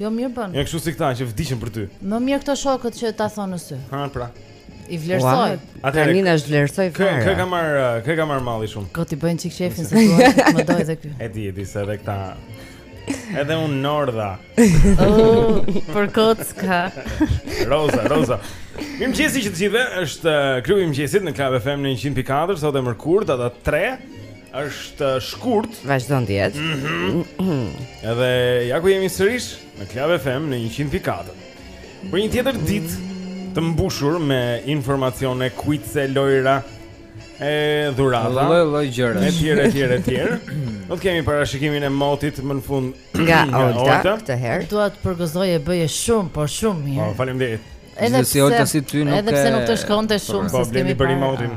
Jo mirë bën. Jo kështu si këta që vdiqën për ty. Më mirë këto shokët që ta thonë në sy. Ha pra. I vlerësoj. Atë tani na zhvlerësoj fare. Kë kë ka marrë, kë ka marrë malli shumë. Kot t'i bëjmë çik qejfin se thua se më doj edhe ky. E di, e di se edhe këta. Edhe unë u ngordha. Oh, për kocka. Roza, Roza. Mirëmëngjesi të gjithëve, është Klubi i mëngjesit në Club FM në 100.4, sot e mërkur, data 3, Është shkurt. Vazhdon të jetë. Mhm. Edhe ja ku jemi sërish në Club FM në 100.4. Për një tjetër ditë të mbushur me informacione, kuice, lojra e dhurata. Lloj lloj gjëra. Etj, etj, etj. Do të kemi parashikimin e motit më në fund nga Olta këtë herë. Dua të përgëzoj e bëje shumë, por shumë mirë. Po, faleminderit. Edhe pse si ty nuk edhe pse nuk të shkonte shumë po, sistemi. Po, Blendi për motin.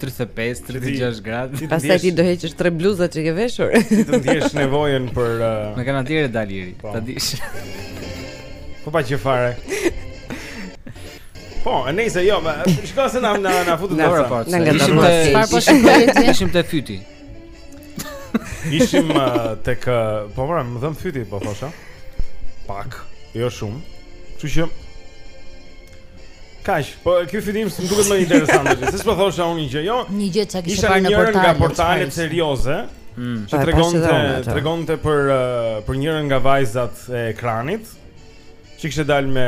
35, 36 gradë. Pastaj ti do heqësh tre bluzat që ke veshur. Ti do ndjesh nevojën për uh... Me kanë atje daliri, po. ta dish. Po pa gjë fare. Po, e nejse, jo, ma, shka se na, na, na futu të nësa. Po, në nga të rrë të rrë të rrë Ishim te fyti. Ishim uh, tek... Uh, po, mora, më dhemb fyti, po, thosha. Pak, jo shumë. Kështu që... Kaq, po ky film më duket më interesant tash. Se ç'po thosha unë një gjë, jo. Një gjë çka kishte parë në portal. Një nga portalet serioze. Mm. Që tregonte, tregonte për uh, për njërën nga vajzat e ekranit. Që kishte dalë me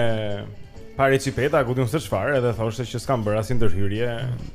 pare përpjetë, ku di unë se çfarë, edhe thoshte që s'kam bërë asnjë ndërhyrje. Mm.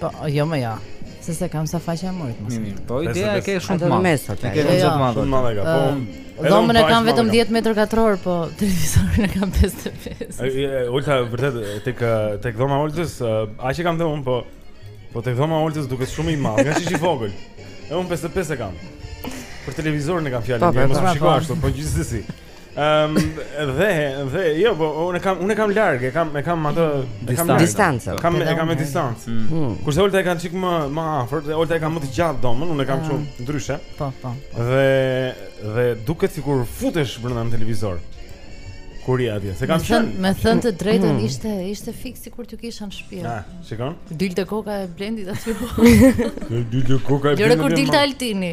Po, jo më ja. Se se kam sa faqe më rrit mos. Mirë, po ideja e ke shumë të madhe. E ke shumë të madhe. Shumë të madhe e ka. Po. Dhomën e kam vetëm 10 metër katror, po televizorin e kam 55. Ai Olta vërtet tek tek dhoma Oltës, aq e kam dhe unë, po po tek dhoma Oltës duket shumë i madh, ngaqë ish e vogël. E unë 55 e kam. Për televizorin e kam fjalën, po, po, mos më po, shikoj ashtu, po gjithsesi. Ehm, dhe dhe jo, po unë kam unë e kam larg, e kam e kam atë e kam distancë. Kam e kam me distancë. Mm. Mm. Kurse Olta e ka një çik më më afër, dhe Olta e kam më të gjatë dhomën, unë e kam ah. shumë ndryshe. Po, po, po. Dhe dhe duket sikur futesh brenda në televizor. Kur isha atje, se kam thënë, me thënë të drejtën hmm. ishte ishte fiks sikur të kisha në shtëpi. Ah, shikon? Dilte koka e Blendit aty po. Dilte koka e Blendit. Jo, kur dilte Altini.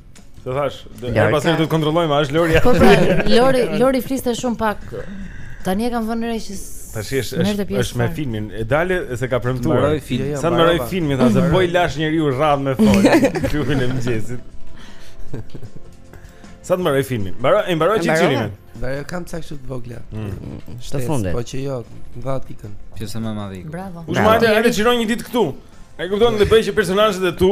Të thashë, ne pastaj do të kontrollojmë, a është Lori apo jo. Lori, Lori fliste shumë pak. Tani e kam vënë re që Tash është është, është me filmin. E dale se ka premtuar. Mbaroj filmin. Sa mbaroj filmin, tha s'po i la njeriu radhë me fol. Klubin e mëngjesit. Sa të mbaroj filmin? Mbaroj, e mbaroj çik filmin. Dhe jo kam ca kështu të vogla. Mm. Shtë funde. Po që jo, në dhatë pikën. Pjesa më e madhe. Bravo. Ushë majte, e të qiroj një ditë këtu. E kupton dhe bëjë që personazhet e tu.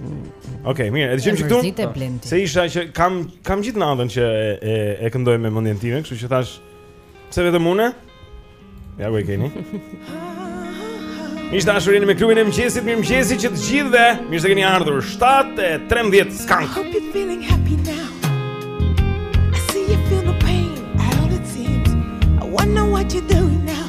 Okej, okay, mirë, e dëgjojmë këtu. Se isha që kam kam gjithë natën që e e, e këndoj me mendjen time, kështu që thashë pse vetëm unë? Ja ku e keni. Mirë se u gdhitë me klubin e mëngjesit, mirëmëngjesi që të gjithëve. Mirë se keni ardhur. 7:13 skank. Hope you feeling happy now. I see you feel the pain. at all it seems. I wonder what you do now.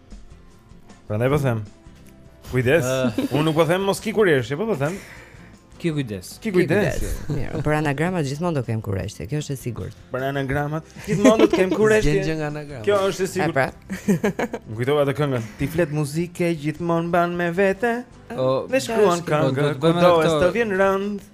Prandaj po them. Kujdes. Uh. Unë nuk po them mos ki kureshtje, po po them. Ki kujdes. Ki kujdes. Mirë, për anagramat gjithmonë do kem kureshtje, kjo është e sigurt. Për anagramat gjithmonë do të kem kureshtje. Gjen gjë nga anagramat. Kjo është e sigurt. Pra. Më kujtove atë këngën. Ti fletë muzike gjithmonë mban me vete. O, dhe shkruan këngë, do të bëjmë ato. Të vjen rëndë.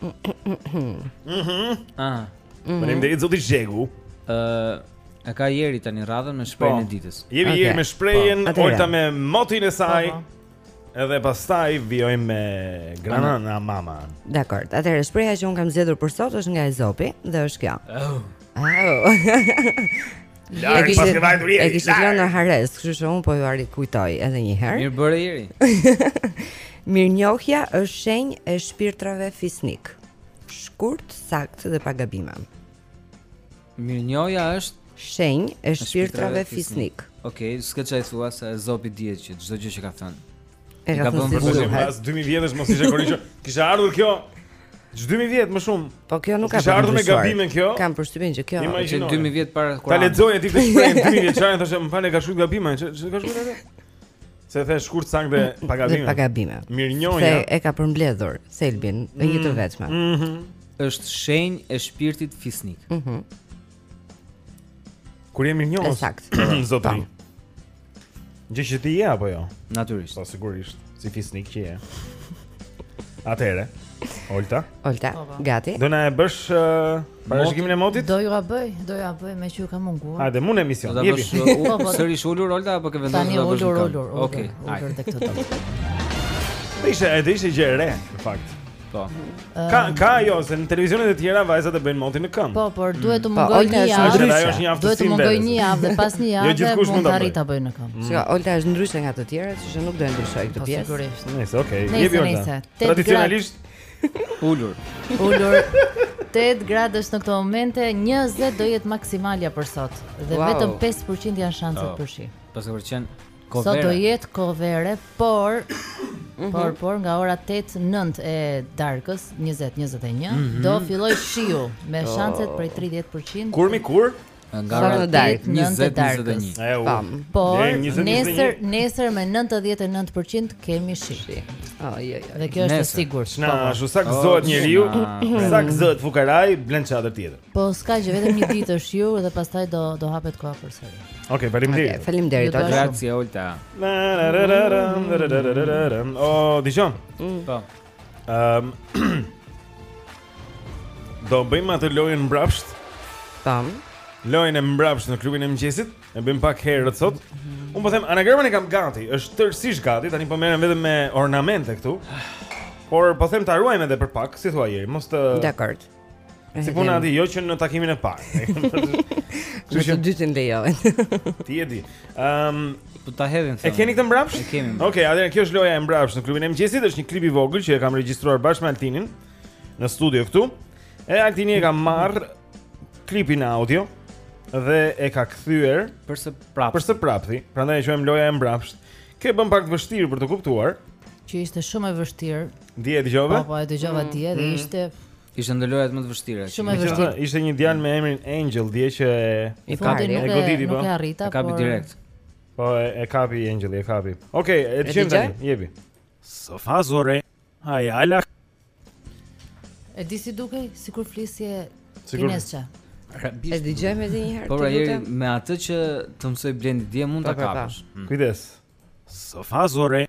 Mhm. Ah. Mhm. Faleminderit zoti Zhegu. Ë E ka Jeri tani radhën me shprehjen po. e ditës Jemi okay. Jeri me shprehjen po. Olta me motin e saj po, Edhe pastaj vijojmë me grana në mama Dakord, atëherë shprehja që unë kam zgjedhur për sot është nga Ezopi dhe është kjo Oh, oh. Larg paske vajtur Jeri. E kishit lënë në harresë, kështu që unë po jua rikujtoj edhe një herë. Mirë bëre Jeri. Mirënjohja është shenjë e shpirtrave fisnikë. Shkurt, saktë dhe pa gabime. Mirënjohja është shenjë e shpirtrave fisnikë. Okej, okay, s'ka ça i thua se Ezopi dihet që çdo gjë që ka thënë. E ka thënë për shembull, pas 2000 vjetësh mos ishte korrigjuar. Kishte ardhur kjo. Që 2000 vjet më shumë. Po kjo nuk ka. Kishte ardhur me gabime kjo. Kam përshtypjen që kjo. Që 2000 vjet para kur. Ta lexoj aty këtë shprehje 2000 vjeçare thashë më fal ka shkruar gabime, ç'e ka shkruar atë? Se the shkurt saktë dhe pa gabime. Pa gabime. Mirënjohja. Se e ka përmbledhur thelbin në një të mm. vetme. Mhm. Është shenjë e shpirtit fisnik. Mhm. Kur je mirënjohës. Saktë. Zotri. Gjë që ti je apo jo? Natyrisht. Po sigurisht, si fisnik që je. Atëre. Olta. Olta, po, po. gati. Do na e bësh uh, parashikimin e motit? Do jua bëj, do jua bëj meqë ju kam munguar. Hajde, mungon emision. Do ta bësh uh, po, po. sërish ulur Olta apo ke vendosur ta bësh? Ulur, ulur, ulur. Okej. Hajde. Ishte, ishte gjë e re, në fakt. Po. Ka ka ajo se në televizionet e tjera vajzat e bëjnë motin në këmbë. Po, por duhet të mm. mungojë një javë. Ajo është një aftësi. Duhet të mungojë një javë dhe pas një jo, javë mund të arrijë ta bëjë në këmbë. Mm. Shikoj, Olta është ndryshe nga të tjerat, sepse nuk do të ndryshojë këtë po, pjesë. Po sigurisht. Nice, okay. Jepi Olta. Tradicionalisht ulur. Ulur. 8 gradë është në këto momente, 20 do jetë maksimalja për sot dhe vetëm 5% janë shanset oh. për shi. Paska qenë Qofte re. Sot do jetë kovere, por mhm. por por nga ora 8 9 e darkës 20 21 mm -hmm. do filloj shiu me oh. shanset prej 30%. Kur mi kur? Nga ora 8 20 21. Pam. Por nesër nesër me 99% kemi shi. Oh, jo, jo. Dhe kjo është e sigurt. Na, ashtu sa gëzohet njeriu, sa gëzohet fukaraj, blen çadër tjetër. Po s'ka gjë, vetëm një ditë është shiu dhe pastaj do do hapet koha përsëri. Okej, okay, faleminderit. Okay, faleminderit. Grazie Olta. Oh, dëgjom. Mm. Po. Ehm. Do bëjmë atë lojën mbrapsht. Tam. Lojën e mbrapsht në klubin e mëngjesit. E bëjmë pak herët sot. Mhm. Unë po them anagramën e kam gati, është tërësisht gati, tani po merrem vetëm me ornamente këtu. Por po them ta ruajmë edhe për pak, si thua Jeri, mos të Dakord. Si puna e atij, jo që në takimin e parë Që që dytin dhe jo Ti e di um, Po ta hedhim themi E keni këtë mbrapsht? E kemi mbrapsht Oke, okay, kjo është loja e mbrapsht në klubin e mëngjesit është një klip i vogël që e kam regjistruar bashkë me Altinin Në studio këtu E Altini e ka marrë klipin audio Dhe e ka kthyer Për së prap Për së prapthi Prandaj e quajmë loja e mbrapsht Kjo e bën pak të vështirë për të kuptuar Që ishte shumë e vështirë Dje e dëgjove? Po, po, e dëgjova mm. dje dhe mm. ishte Ishte ndër lojat më të vështira. Shumë e vështirë. Ishte një djalë me emrin Angel dje që e kapi e goditi po. E kapi direkt. Po e kapi Angel, e kapi. Okej, e dëgjojmë tani, jepi. Sofa zore. Ai ala. E di si dukej, sikur flisje kinesçe. Arabisht. E dëgjojmë edhe një herë. Por ai me atë që të mësoi Blendi dje mund ta kapësh. Mm. Kujdes. Sofa zore.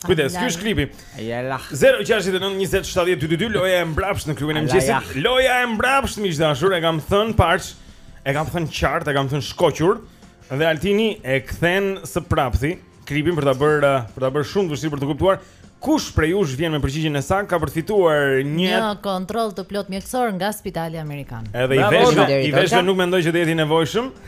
Kujdes, ky është klipi. Ajela. 069 20 70 222 loja e mbrapsht në klubin e mëngjesit. Loja e mbrapsht miq të dashur, e kam thënë pastër, e kam thënë qartë, e kam thënë shkoqur dhe Altini e kthen së prapthi klipin për ta bërë për ta bërë shumë të vështirë për të kuptuar. Kush prej jush vjen me përgjigjen e saktë ka për të fituar një një kontroll të plot mjekësor nga Spitali Amerikan. Edhe i veshë, i veshë nuk mendoj që të jetë i nevojshëm.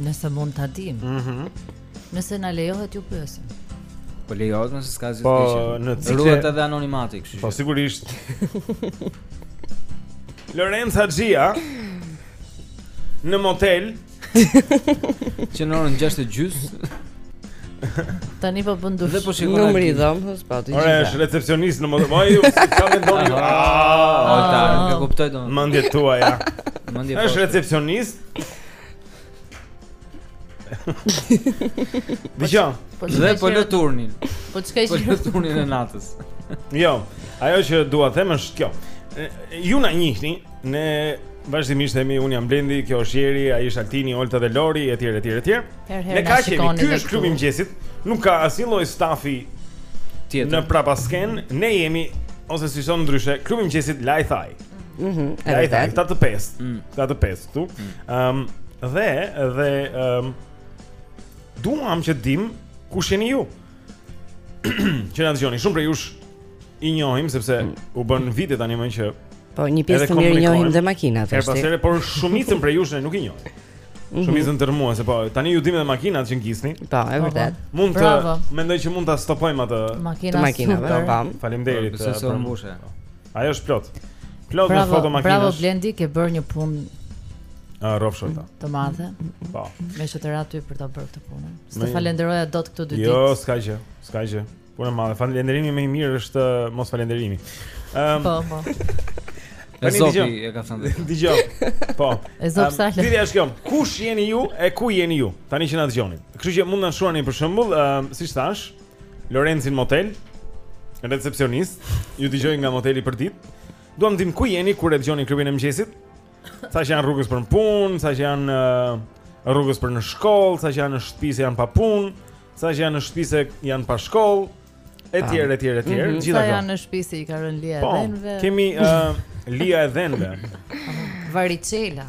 Nëse mund ta dim. Mhm. Mm nëse na lejohet t'ju pyesim. Po lejohet nëse s'ka zgjidhje. Po në ciklet ruhet edhe anonimati kështu. Po sigurisht. Lorenz Haxhia në motel që në orën 6:30 Tani po bën dush. Dhe po shikon. Numri i dhomës, po ti. Ore është recepcionist në motel. Ai po, ka vendoni. Ah, ata, e kuptoj domun. Mendje tuaja. Mendje. Po. Është recepcionist. Dëgjo. Po dhe po në turnin. Po çka ishte po në turnin e natës? Jo. Ajo që dua të them është kjo. Ju na njihni, ne vazhdimisht themi un jam Blendi, kjo është Jeri, ai është Altini, Olta dhe Lori etj etj etj. Ne ka që ky është klubi i mëngjesit, nuk ka asnjë lloj stafi tjetër. Në prapasken ne jemi ose siç thonë ndryshe klubi i mëngjesit Light High. Mhm. Mm ja, ja, këta të pesë. Mm. Këta të pesë këtu. Ëm mm. um, dhe dhe ëm um, duam që të dimë kush jeni ju. që na dëgjoni shumë prej jush i njohim sepse mm. u bën vite tanimë që po një pjesë të mirë njohim dhe makinat. Është pasere por shumicën prej jush ne nuk i njohim. Mhm. Shumë izën të rëmua, se po, tani ju dime dhe makinat që ngisni Po, e vërtetë Mund të, mendoj që mund të stopojmë atë Makinat, super Faleminderit Përse se rëmbushe Ajo është plot. Plot me foto makinash. Bravo Blendi, ke bërë një punë Ah, rrofshë ta. Të madhe. Po. Meqë të ra ty për ta bërë këtë punë. Të falenderoja dot këto dy jo, ditë. Jo, s'ka gjë, s'ka gjë. Punë e madhe. Falënderimi më i mirë është uh, mos falenderimi. Ëm. Um, po, po. Ezopi e ka thënë. Dëgjo. Po. Ezop sa. Um, Ideja është kjo. Kush jeni ju e ku jeni ju? Tani që na dëgjoni. Kështu që mund të na shkruani për shembull, um, siç thashë, Lorenci, në motel, recepcionist, ju dëgjoj nga moteli përditë. Duam të dimë ku jeni kur e dëgjoni klubin e mëngjesit? Ca që janë rrugës për në punë, ca që janë uh, rrugës për në shkollë, ca që janë në shtëpi se janë pa punë, ca që janë në shtëpi se janë pa shkollë, etj, etj, etj, mm -hmm. gjitha këto. Ca janë në shtëpi se i ka rënë lija e po, dhenëve. Kemi uh, lija e dhenëve. Varicela.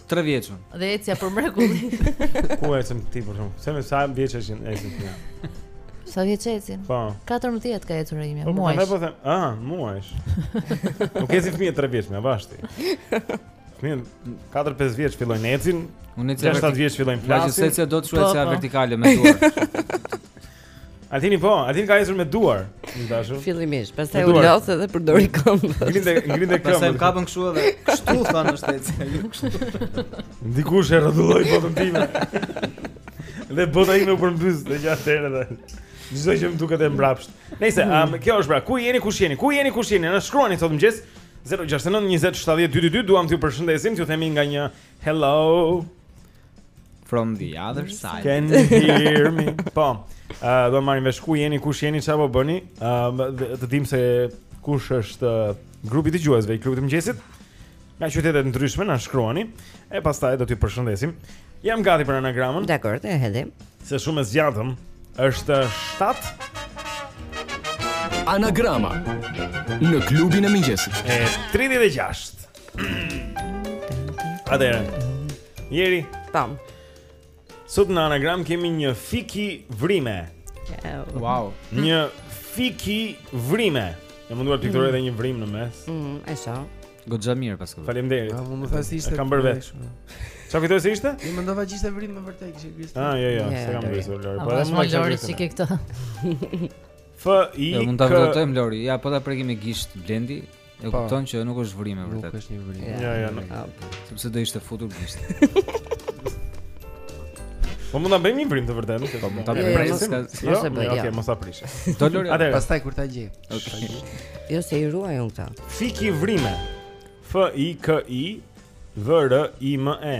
3 vjeçun. Dhe ecja për mrekulli. Kur ece ti për shkak? Se më sa vjeç ishe kur ece ti. Sa vjeç ecin? Po. 14 ka ecur ai më. Po, po, po them, ah, muaj. Nuk ecin fëmijë 3 vjeç më bash ti. Fëmijë 4-5 vjeç fillojnë ecin. Unë eca. 7 vjeç fillojnë flasin. Vajzë se do të shojë po, ca po. vertikale me duar. Altini po, Altini ka ecur me duar, e dashur. Fillimisht, pastaj u lodh edhe përdori këmbët. Ngrinte, ngrinte këmbët. Pastaj kapën kështu edhe kështu thanë është ecja, jo kështu. Dikush e rrotulloi botën time. Dhe bota ime u përmbys dhe që atëherë dhe çdo gjë më duket e mbrapshtë. Nëse, um, kjo është pra, ku jeni, kush jeni? Ku jeni, kush jeni? Na shkruani sot në mëngjes. 069 20 70 222 duam t'ju përshëndesim, t'ju themi nga një Hello From the other side Can you hear me Po uh, Do marrim vesh ku jeni, kush jeni, ça po bëni uh, Të dimë se kush është uh, grupi i dëgjuesve i klubit të mëngjesit Nga qytete të ndryshme, na shkruani E pastaj do t'ju përshëndesim Jam gati për anagramën Dakord, ta hedhim Se shumë e zgjatëm është 7 Anagrama Në klubin e mëngjesit E 36 Atëherë. Jeri, tam. Sot në anagram kemi një fik i vrimë. Wow. Një fik i vrimë. Jam munduar të pikturoj mm. edhe një vrimë në mes. Mm, e sa. Goxha mirë paske. Faleminderit. Ah, mund të thashë ishte. Kam bërë vetë. Çfarë kujtove se ishte? Unë mendova që ishte vrimë vërtet, kishe grisë. Ah, jo, jo, s'e kam grisë Lori. Po edhe më Lori s'e ke këtë. F i. Jo, mund ta vërtetojmë Lori. Ja, po ta prekim me gisht Blendi. E kupton që nuk është vrimë e vërtetë. Nuk është një vrimë. Jo, jo, nuk. Sepse do ishte futur gisht. Po mund ta bëjmë një vrimë të vërtetë, nuk e po mund ta bëjmë. Jo, jo, jo, mos e bëj. Okej, mos ta prish. Do Lori. Atë pastaj kur ta gjej. Okej. Jo se i ruaj unë këta. Fik i vrimë. F I K I V R I M E.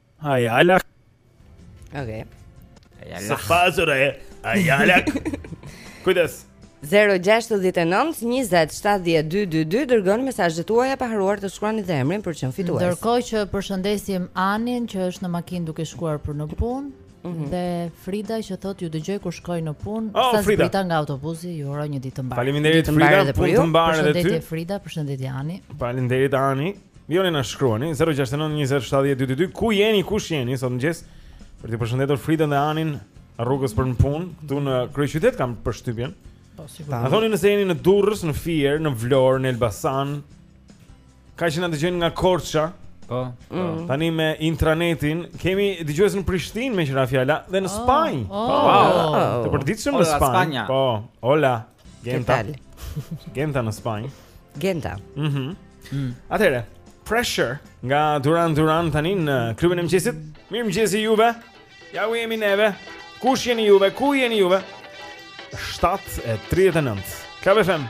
Ai ala. Okej. Ai ala. Sa fazë re. Ai ala. Kujdes. 069 20 70 222 Dërgoni mesazh, gjejeni pa harruar të shkruani dhe emrin për të qenë fitues Ndërkohë që përshëndesim Anin që është në makinë duke shkuar për në punë mm -hmm. Dhe Frida që thotë ju dëgjoj kur shkoj në punë oh, Sa Frida. zbrita nga autobusi ju uroj një ditë të mbarë Faleminderit Frida, punë të mbarë dhe ty Përshëndetje Frida, përshëndetje Ani Faleminderit Ani Vijoni na shkruani 069 20 70 222 ku jeni kush jeni sot mëngjes për të përshëndetur Fridën dhe Anin rrugës për në punë këtu në kryeqytet kam përshtypjen. Po sigurisht. Na thoni nëse jeni në Durrës, në Fier, në Vlorë, në Elbasan. Ka që na dëgjojnë nga Korça. Po. po. Mm. Tani me intranetin kemi dëgjues në Prishtinë meqë ra fjala dhe në oh, Spanjë. Oh, po. Oh. Të përditshëm në Spanjë. Po. Hola. Genta. Genta në Spanjë. Genta. Mhm. Mm Atëre, Pressure nga Duran Duran tani në klubin e mëngjesit. Mirëmëngjesi juve. Ja ku jemi neve. Kush jeni juve? Ku jeni juve? 7:39. Club FM.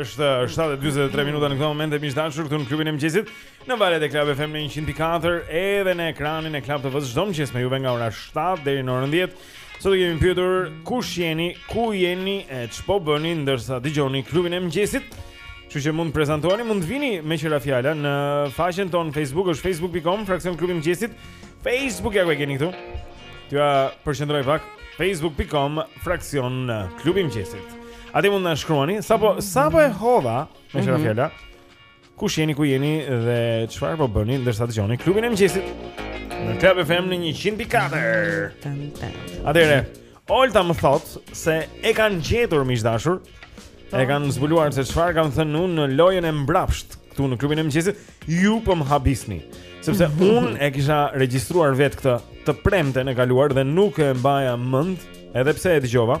Është 7:43 minuta në këto momente miq të dashur këtu në klubin e mëngjesit në valët e Club FM në 104 edhe në ekranin e Club TV çdo mëngjes me juve nga ora 7 deri në orën 10. Sot ju kemi pyetur kush jeni, ku jeni e ç'po bëni ndërsa dëgjoni klubin e mëngjesit. Kështu që mund të prezantoheni, mund të vini meqë ra fjala në faqen tonë Facebook, është facebook.com fraksion klubi i mëngjesit. Facebook ja ku e keni këtu. Jua përqendroj pak facebook.com fraksion klubi i mëngjesit. Aty mund të na shkruani, sapo, sapo e hodha, me tre mhm. fjalë, kush jeni, ku jeni dhe çfarë po bëni, ndërsa dëgjoni, klubin e mëngjesit, në Klab FM në 104. Atëherë, Olta më thotë se e kanë gjetur miq të dashur, e kanë zbuluar se çfarë kam thënë unë në lojën e mbrapshtë këtu në klubin e mëngjesit, ju po më habisni. Sepse unë e kisha regjistruar vetë këtë të premten e kaluar dhe nuk e mbaja mend, edhe pse e dëgjova.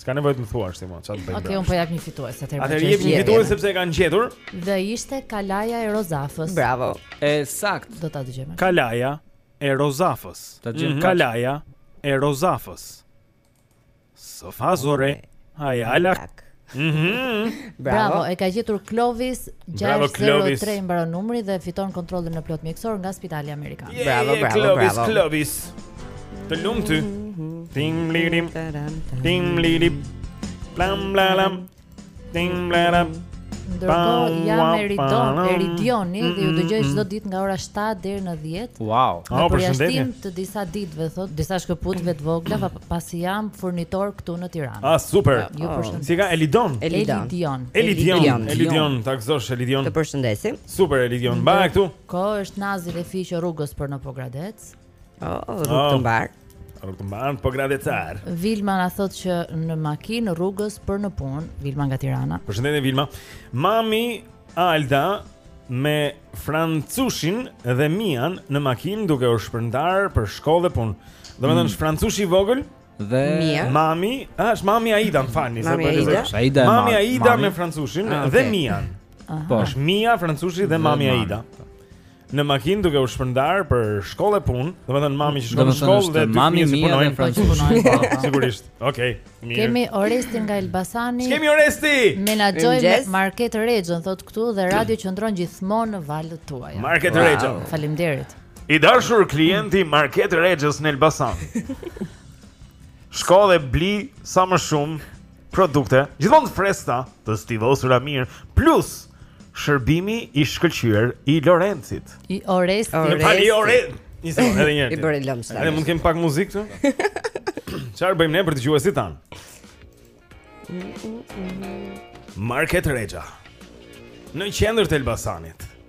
S'ka nevojë të më thuash ti më, çfarë të bëj. Okej, unë po jap një fitues atëherë. Atë jep një fitues sepse e kanë gjetur. Dhe ishte Kalaja e Rozafës. Bravo. E saktë. Do ta dëgjojmë. Kalaja e Rozafës. Ta dëgjojmë. Mhm. Kalaja e Rozafës. Sofazore. Ai ala. Mhm. Bravo, e ka gjetur Clovis 603 mbaron numri dhe fiton kontrollin e plotë mjekësor nga Spitali Amerikan. Bravo, bravo, bravo. Clovis, Clovis. Të lumtë ty Tim lirim Tim lirim Plam blalam Tim blalam Ndërkohë jam Eridon, Eridioni dhe ju dëgjoj çdo ditë nga ora 7 deri në 10. Wow. Me përjashtim të disa ditëve thotë, disa shkëputjeve të vogla pa, pasi jam furnitor këtu në Tiranë. Ah, super. Ju oh. përshëndes. Si e ka Eridion? Eridion. Eridion. Eridion, ta gëzosh Eridion. Të përshëndesim. Super Eridion. Mbaj këtu. Kjo është Nazi dhe Fiqi rrugës për në Pogradec. Oh, rrugë oh. të mbarë Rrugë të mbarë, pogradecar. Vilma na thotë që në makinë rrugës për në punë, Vilma nga Tirana. Përshëndetje Vilma. Mami Alda me Francushin dhe Mian në makinë duke u shpërndarë për shkollë dhe punë. Domethënë mm. Francushi i vogël dhe Mia. mami, a është mami Aida, më falni, se po e Aida. Mami Aida me Francushin ah, dhe Mian. Po, është Mia, Francushi dhe mami Aida. në makinë duke u shpërndarë për shkollë e punë, domethënë mami që shkon në shkollë dhe mami që punojnë francezë. Sigurisht. Okej. Mirë. Kemi Orestin nga Elbasani. Kemi Oresti. Menaxhoj Market Rexhën thotë këtu dhe radio qëndron gjithmonë në valët tuaja. Market wow. Rexhën. Faleminderit. I dashur klient i Market Rexhës në Elbasan. Shko dhe bli sa më shumë Produkte gjithmonë të freskëta, të stivosura mirë, plus shërbimi i shkëlqyer i Lorencit. I Orestit. Më fal, i Orestit. Një sekundë, edhe një herë. I bëre lëmsh. Ne mund të kemi pak muzikë këtu? Çfarë bëjmë ne për dëgjuesit tanë? Market Rexha. Në qendër të Elbasanit.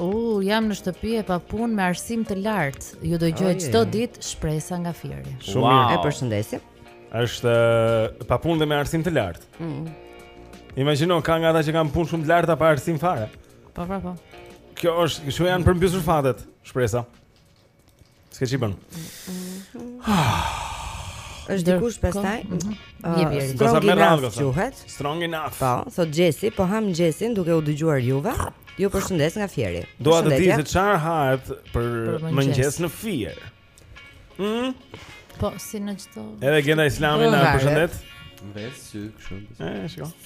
U, uh, jam në shtëpi e papunë me arsim të lartë. Ju dëgjoj çdo ditë Shpresa nga Fieri. Shumë wow. mirë. E përshëndesim. Është e papunë dhe me arsim të lartë. Mm. Imagjino ka nga ata që kanë punë shumë të larta pa arsim fare. Po, po, po. Kjo është, kështu janë përmbysur fatet, Shpresa. S'ke çi bën. Është dikush pastaj. Strong enough quhet. Strong enough. Po, thot Xhesi, po ha mëngjesin duke u dëgjuar juve. Ju përshëndes nga Fieri. Dua të di se çfarë hahet për mëngjes në Fier. Hm? Po, si në çdo. Edhe Genda Islami na përshëndet. Mbes sy kështu. Ëh, shikoj.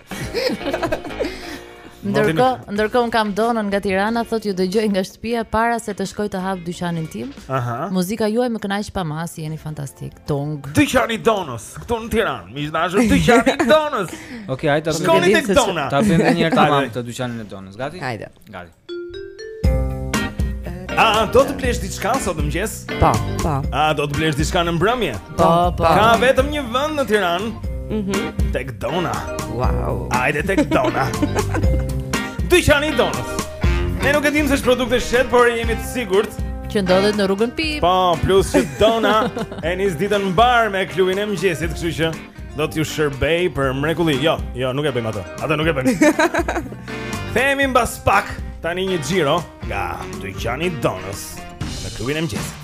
Ndërkohë, ndërkohë unë kam Donën nga Tirana, thotë ju dëgjoj nga shtëpia para se të shkoj të hap dyqanin tim. Aha. Muzika juaj më kënaq pa masë, jeni fantastik. Tong. Dyqani i Donës, këtu në Tiranë. Miq të dashur, dyqani i Donës. Okej, hajde ta bëjmë. Shkoni tek Dona. Ta bëjmë një herë tamam këtë dyqanin e Donës. Gati? Hajde. Gati. A do të blesh diçka sot në mëngjes? Po, po. A do të blesh diçka në mbrëmje? Po, po. Ka vetëm një vend në Tiranë. Mhm. Tek Dona. Wow. Hajde tek Dona. Dyqani i Donës. Ne nuk e dimë se ç'produkte shet, por jemi të sigurt që ndodhet në rrugën Pip. Po, plus që Dona e nis ditën mbarë me klubin e mëngjesit, kështu që do t'ju shërbejë për mrekulli. Jo, jo, nuk e bëjmë atë. Atë nuk e bëjmë. Themi mbas pak tani një xhiro nga dyqani i Donës në klubin e mëngjesit.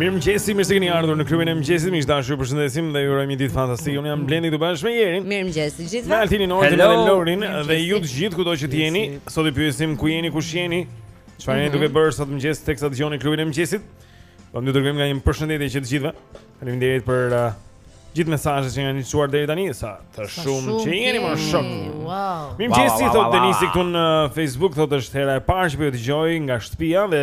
Mirëmëngjesi, mirë se keni ardhur në klubin e mëngjesit. Miq të dashur, ju përshëndesim dhe ju urojmë një ditë fantastike. Unë jam Blendi këtu bashkë me Jerin. Mirëmëngjes të gjithëve. Me Altinin, Ortin dhe Lorin dhe ju të gjithë kudo që të jeni. Sot ju pyesim ku jeni, kush jeni? Çfarë jeni mhm. duke bërë sot mëngjes teksa dëgjoni klubin e mëngjesit? Po ju dërgojmë nga një përshëndetje që të gjithëve. Faleminderit për uh, gjithë mesazhet që kanë çuar deri tani, sa të shumtë që jeni more shok. Wow. Mirëmëngjesi, thotë Denisi këtu në uh, Facebook, thotë është hera e parë që po ju dëgjoj nga shtëpia dhe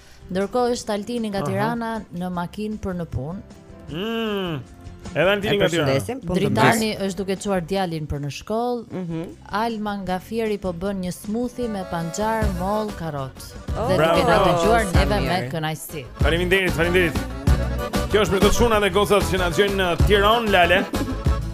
Ndërkohë është Altini nga Tirana në makinë për në punë. Mm. Edhe Altini nga Tirana. Po Dritani është duke çuar djalin për në shkollë. Mm -hmm. Alma nga Fieri po bën një smoothie me panxhar, mollë, karrotë. Oh, dhe duke na dëgjuar neve me kënaqësi. Faleminderit, faleminderit. Kjo është për çunat dhe gocat që na dëgjojnë në Tironë, lale.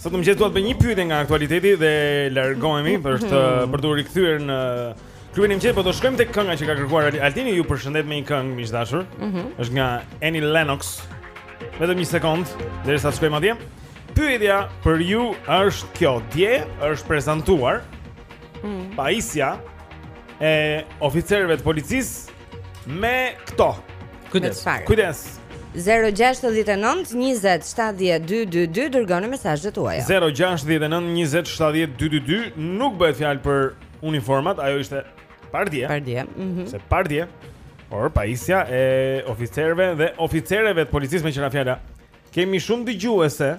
Sot në mëngjes du t'ju bëj një pyetje nga aktualiteti dhe largohemi për të mhm. për t'u rikthyer në klubin e mëngjesit, po do shkojmë tek kënga që ka kërkuar Altini, ju përshëndet me një këngë miq të dashur. Ëh. Mhm. Është nga Annie Lennox. Vetëm një sekond, derisa të shkojmë atje. Pyetja për ju është kjo: Dje është prezantuar mm. pajisja e oficerëve të policisë me këto. Kujdes. Kujdes. 0-6-9-20-7-2-2-2 Dërgoni mesazhet tuaja 0-6-9-20-7-2-2-2 Nuk bëhet fjalë për uniformat Ajo ishte pardje Pardje mm -hmm. Se pardje Por pajisja e oficerëve dhe oficereve të policisë meqë ra fjala Kemi shumë dëgjuese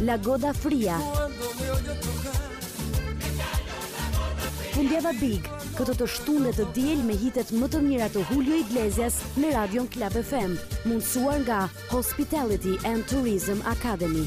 La Gota Fria Fundjava Big këtë të shtunë dhe të diel me hitet më të mira të Julio Iglesias në Radion Club FM Mundësuar nga Hospitality and Tourism Academy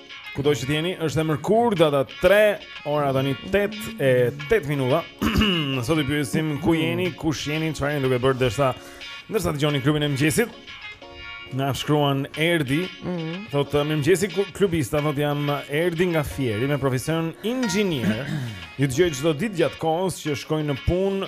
Kudo që t'jeni, është e mërkurë, data 3, ora tani 8 e 8 minuta Ne sot i pyesim ku jeni, kush jeni, çfarë jeni duke bërë dërsa ndërsa dëgjoni Klubin e Mëngjesit Na shkruan Erdi mm -hmm. Thotë, mirëmëngjesi klubista, thotë jam Erdi nga Fieri Me profesion inxhinier Ju dëgjoj çdo ditë gjatë kohës që shkoj në punë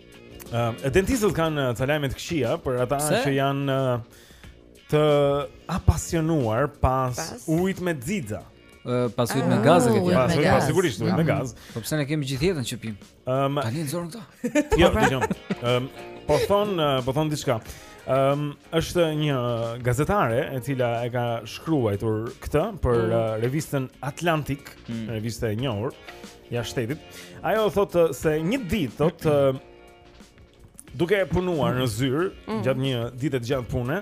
Ëm uh, dentistët kanë ca lajme të këqija për ata Se? që janë uh, të apasionuar pas, pas? ujit me xixa. Uh, pas ujit me ah, gaz e këtij. Pas ujit me gaz. Sigurisht ujit me mm. gaz. Po pse ne kemi gjithë jetën që pim? Ëm um, tani nxorën këto. Jo, po pra. dëgjo. Ëm po thon uh, po thon diçka. Ëm është një gazetare e cila e ka shkruar këtë për mm. uh, revistën Atlantic, mm. revistë e njohur. Ja shtetit. Ajo thotë se një ditë thotë duke punuar në zyrë mm. gjatë një dite të gjatë pune,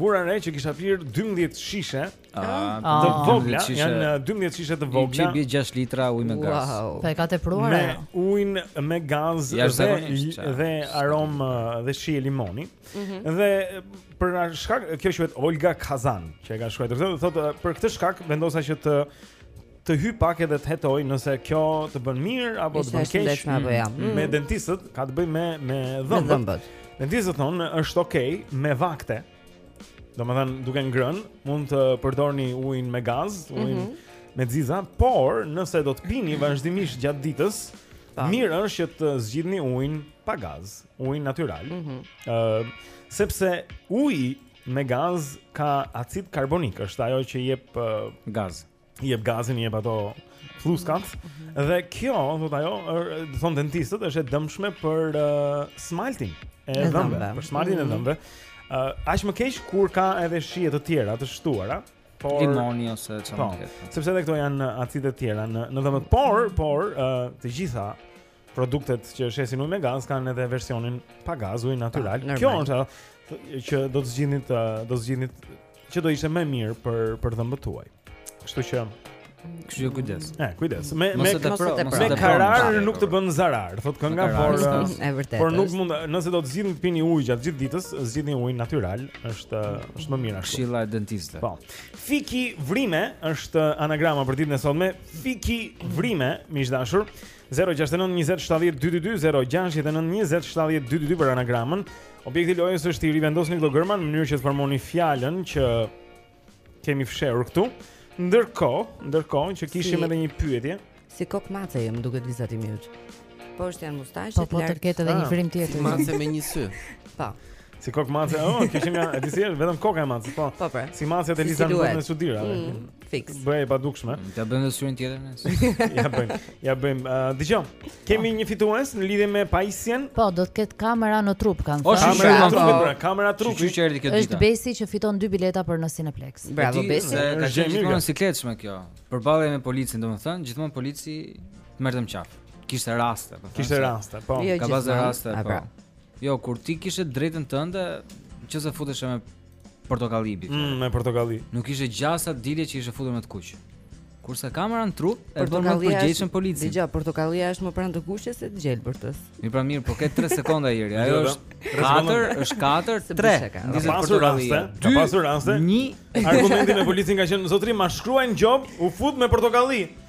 Vura re që kisha pirë 12 shishe ah, të ah. vogla, janë 12 eh, shishe të vogla. Që i bie 6 litra ujë me gaz. Wow. Sa e ka tepruar? Me ujin me gaz ja, dhe dhe aromë eh, dhe shije limoni. Mm -hmm. Dhe eh, për shkak kjo quhet Olga Kazan, që e ka shkruar. Thotë për këtë shkak vendosa që të të hyj pak edhe të hetoj nëse kjo të bën mirë apo të bën keq. Mm. Mm. Me dentistët ka të bëjë me me dhëmbët. Dentistët thonë është okay me vakte. Domethënë duke ngrënë, mund të përdorni ujin me gaz, mhm. ujin mm -hmm. me xixa, por nëse do të pini vazhdimisht gjatë ditës, pa. Po. mirë është që të zgjidhni ujin pa gaz, ujin natyral. Ëh, mm -hmm. uh, sepse uji me gaz ka acid karbonik, është ajo që jep uh, gaz. i jep gazin, i jep ato flluskat. Mm -hmm. Dhe kjo, thotë ajo, thonë dentistët, është e dëmshme për uh, smaltin e dhëmbëve, për smaltin mm -hmm. e dhëmbëve. Uh, aq më keq kur ka edhe shije të tjera të shtuara, si limoni ose çfarë po, tjetër. Sepse edhe këto janë acide të tjera në në dhëmbë, por por uh, të gjitha produktet që shesin ujë me gaz kanë edhe versionin pa gaz, ujë natyral. Ah, Kjo është ajo që do të zgjidhnit, do të zgjidhnit që do ishte më mirë për për dhëmbët tuaj. Kështu që Kështu që kujdes. E, kujdes. Me me me karar nuk të bën zarar, thotë kënga, por e vërtetë. Por nuk mund, nëse do të zgjidhni të pini ujë gjatë gjithë ditës, zgjidhni ujë natyral, është është më mirë ashtu. Këshilla e dentistit. Po. Fiki vrime është anagrama për ditën e sotme. Fiki vrime, miq të dashur. Zero gjashtë e nëntë njëzet shtatëdhjetë dy dy dy zero gjashtë e nëntë njëzet shtatëdhjetë dy dy dy për anagramën. Objekti i lojës është t'i rivendosni këto gërma në mënyrë që të formoni fjalën që kemi fshehur këtu. Ndërkohë, ndërkohë që kishim si, edhe një pyetje. Si kokë mace jam duket vizatim i mirë. Po është janë mustaqe. Po po të ketë edhe një ah, frymë tjetër. Si mace me një sy. Po. Si kokë mace, oh, kishim ja, e di si vetëm koka e maces, po. Po pra. Si macja e Lizës në botën e çudirave. Mm. Fix. Bëj pa dukshme. Mm, ta bëjmë syrin tjetër nesër. Ia bëjmë. Ia bëjmë. Uh, Dëgjomë. Kemi një fitues në lidhje me pajisjen. Po, do të ketë kamera në trup kanë thënë. Është kamera në trup, pra, kamera në trup. Çuçi erdhi këtë ditë. Është Besi që fiton dy bileta për në Cineplex. Bravo Besi. Ka qenë gjithmonë e sikletshme kjo. Përballja me policin, domethënë, gjithmonë polici të merrte më qafë. Kishte raste, po. Kishte raste, po. Jo, ka bazë raste, po. Pra. Jo, kur ti kishe të drejtën tënde, nëse futeshe me portokalli bie. Mm, me portokalli. Nuk ishte gjasa dilje që ishe futur me të kuq. Kurse kamera në trup e bën më të përgjegjshëm policin. Dëgjo, portokallia është më pranë të kuqes se të gjelbërtës. Mi pra mirë, po ke 3 sekonda Jeri. Ajo është 4, është 4, 3. Ka pasur raste, ka pasur raste. Një argument me policin ka qenë zotri, ma shkruajnë gjobë, u fut me portokalli.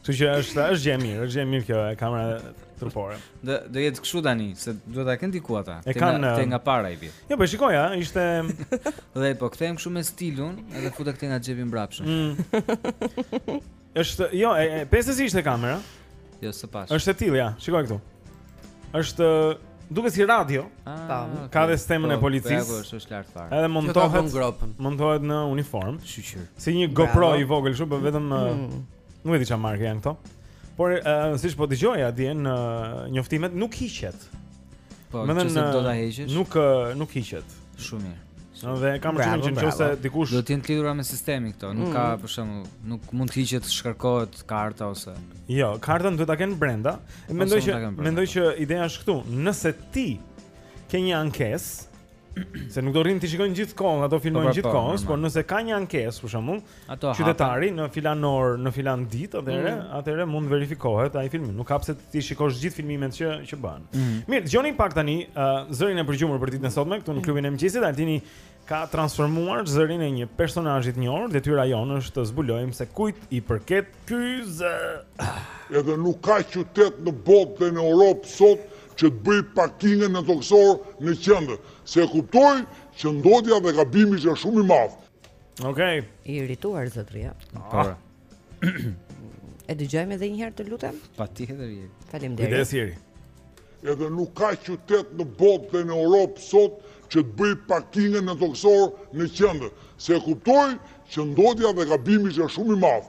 Kështu që është është gjë e mirë, është gjë e mirë kjo e kamera trupore. Do do jetë kështu tani, se duhet ta kenë diku ata. Te nga te nga para i vjen. Jo, po shikoja, ishte Dhe po kthehem kështu me stilon, edhe e futa këtë nga xhepi mbrapsht. Mm. Është, jo, e, e pe se si ishte kamera. Jo, s'e pashë. Është e tillë, ja. Shikoje këtu. Është duket si radio. Ah, ka dhe stemën e po, policisë. Po, është është lart fare. Edhe montohet. Montohet në uniformë, shyqyr. Si një GoPro i vogël, kështu po vetëm mm. nuk e di çfarë marke janë këto. Por uh, siç po dëgjoja atje në uh, njoftimet nuk hiqet. Po, çfarë do ta heqësh? Nuk uh, nuk hiqet. Shumë mirë. Në dhe kam shumë që në që se dikush Do t'jen t'lidhura me sistemin këto Nuk ka mm. për shembull Nuk mund t'hiqet t'shkarkohet karta ose Jo, kartën duhet ta kenë brenda Mendoj që, mendoj që ideja është këtu Nëse ti ke një ankesë Se nuk do rrinë t'i shikojnë gjithë kohën Ato filmojnë po, pra, gjithë po, kohës Por nëse ka një ankesë për shembull Ato qytetari në filan orë në filan ditë atëherë, mm. atëherë mund të verifikohet ai filmim. Nuk ka pse t'i shikosh gjithë filmimet që që bëhen. Mm. Mirë, dëgjoni pak tani uh, zërin e përgjumur për ditën e sotme këtu në mm. klubin e mëngjesit. Altini ka transformuar zërin e një personazhi të njohur. Detyra juaj është të zbulojmë se kujt i përket ky zë. Edhe nuk ka qytet në botë dhe në Europë sot që të bëjë parkingje nëntokësore në qendër. Se e kuptoj që ndotja dhe gabimi është shumë i madh. Okej. Okay. I irrituar zotria. Po. A e dëgjojmë edhe një herë të lutem? Patjetër Jeri. Faleminderit. Kujdes Jeri. Edhe nuk ka qytet në botë dhe në Europë sot që të bëjë parkingje nëntokësore në qendër. Se e kuptoj që ndotja dhe gabimi është shumë i madh.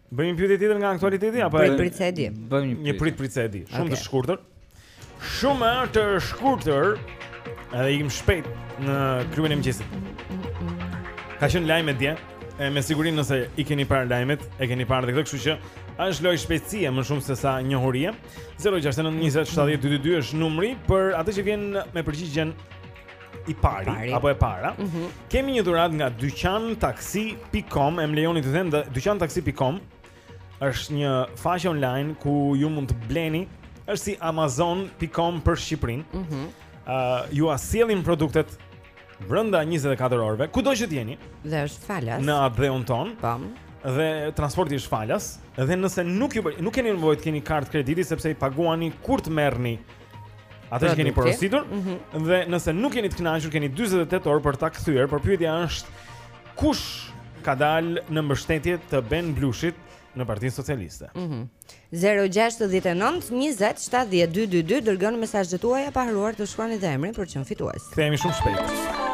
Bëjmë një pyetje tjetër nga aktualiteti apo prit prit se e di. Bëjmë një pyetje. Një prit prit se e di. Shumë okay. të shkurtër. Shumë të shkurtër. Edhe ikim shpejt në klubin e mëngjesit. Ka qenë lajmet dje. E me siguri nëse i keni parë lajmet, e keni parë dhe këtë, kështu që është lojë shpejtësie më shumë se sa njohurie. 069 20 70 222 është numri për atë që vjen me përgjigjen i pari, pari. apo e para. Mm -hmm. Kemi një dhuratë nga dyqantaksi.com, e më lejoni të them dyqantaksi.com është një faqe online ku ju mund të bleni, është si amazon.com për Shqipërinë. Mhm. Mm uh, jua sjellin produktet brenda 24 orëve, kudo që të jeni. Dhe është falas. Në atdheun tonë. Pam. Dhe transporti është falas, dhe nëse nuk ju nuk keni nevojë të keni kartë krediti sepse i paguani kur të merrni Atë që keni porositur mm -hmm. dhe nëse nuk jeni të kënaqur keni 48 orë për ta kthyer, por pyetja është kush ka dalë në mbështetje të Ben Blushit në Partinë Socialiste. Mhm. Mm 069 20 70 222 dërgoni mesazhet tuaja pa harruar të shkruani dhe emrin për të qenë fitues. Kthehemi shumë shpejt.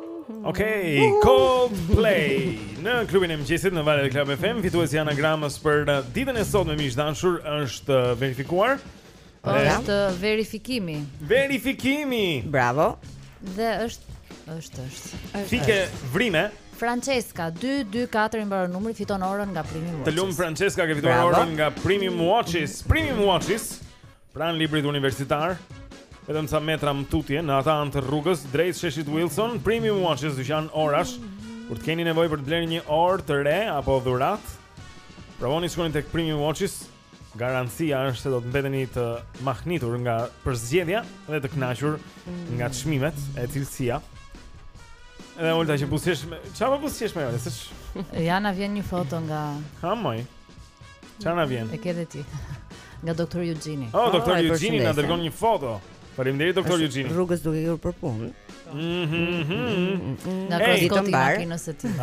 Okej, okay, Coldplay Në klubin e mëngjesit në valët e Club FM Fituesi i anagramës për uh, ditën e sotme miq të dashur është uh, verifikuar po, është uh, verifikimi Verifikimi Bravo Dhe është, është, është Fike vrime Francesca 224 i mbaron numri fiton orën nga Primi Watches. Të lum Francesca që fiton orën nga Primi Watches. Primi Watches Pranë librit universitar, vetëm sa metra më tutje në atë anë të rrugës drejt sheshit Wilson, Primi Watches dyqan orash. Kur të keni nevojë për të blerë një orë të re apo dhuratë, provoni shkoni tek Primi Watches. Garancia është se do të mbeteni të mahnitur nga përzgjedhja dhe të kënaqur nga çmimet e cilësia. Edhe ulta që buzësh, çfarë po buzësh më? Ja na vjen një foto nga Ha moj. Çfarë na vjen? E ke dhe ti. Nga doktor Eugene. Oh, doktor oh, Eugene na dërgon një foto. Faleminderit doktor Eugene. Rrugës duke ikur për punë. Mhm. Na ka ditë të mbarë.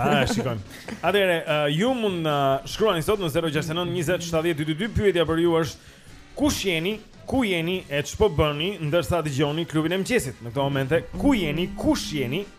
Ah, shikojmë. Atëherë, uh, ju mund të uh, shkruani sot në 069 20 70 222 pyetja për ju është kush jeni, ku jeni e ç'po bëni ndërsa dëgjoni klubin e mëngjesit. Në këto momente, ku jeni, kush jeni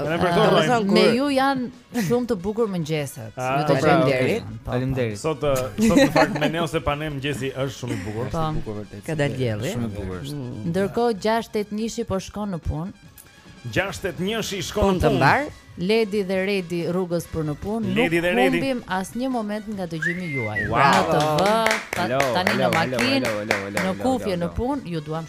Në për të thënë me ju janë shumë të bukur mëngjeset. Ah, ju të po, faleminderit. Po, po. Faleminderit. Sot eh, sot në fakt me ne ose pa ne mëngjesi është shumë i bukur. Është i bukur vërtet. Ka dalë dielli. Shumë i bukur është. Mm. Ndërkohë 681-shi po shkon në punë. 681-shi shkon në punë. Punë të mbarë. Ledi dhe Redi rrugës për në punë. Ledi dhe Redi. Nuk humbim asnjë moment nga dëgjimi juaj. Wow. Në TV, tani në makinë, në kufje në punë, ju duam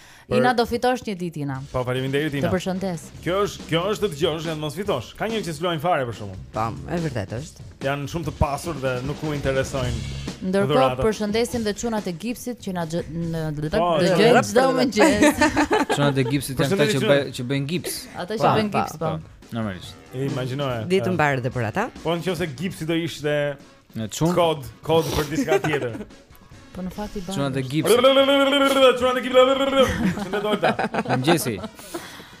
Për... Ina do fitosh një ditë Ina. Po faleminderit Ina. Të përshëndes. Kjo është, kjo është të dëgjosh në mos fitosh. Ka njerëz që s'luajn fare për shkakun. Tam, e vërtetë është. Janë shumë të pasur dhe nuk u interesojnë. Ndërkohë përshëndesim dhe çunat e gipsit që na në po, dëgjojnë çdo mëngjes. Çunat e gipsit janë ata që bëjnë që bëjnë gips. Ata që bëjnë gips, po. Normalisht. E imagjinoj. Ditë të mbarë edhe për ata. Po nëse gipsi do ishte Në çun, Kod, kod për diçka tjetër. Po në fakt i bën. Çunat e gipsit. Çunat e gipsit. Çuna dolta. Mëngjesi.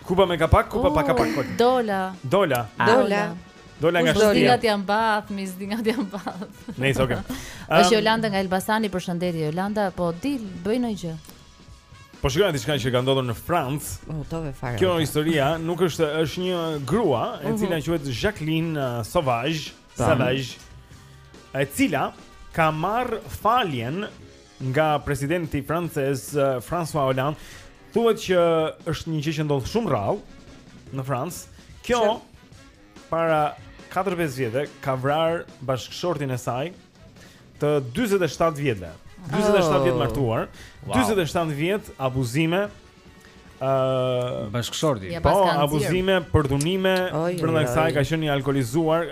Kupa me kapak, kupa pa kapak. Oh, dola. Dola. Dola. Dola nga shtëpia. Mizdingat janë bath, mizdingat janë bath. Nice, okay. Është Jolanda nga Elbasani, përshëndetje Jolanda, po dil bëj ndonjë gjë. Po shikojmë diçka që ka ndodhur në Francë. Udhëtove fare. Kjo historia nuk është është një grua e mhm. cila quhet Jacqueline uh, Sauvage. Sauvage e cila ka marrë faljen nga presidenti francez eh, François Hollande. Thuhet që është një gjë që ndodh shumë rrallë në Francë. Kjo para 4-5 vjetve ka vrarë bashkëshortin e saj të 47 vjetve. 47 vjet martuar, 47 vjet abuzime, Ëh, bashkëshorti. Po, abuzime, përdhunime, përveç kësaj ka qenë i alkoolizuar,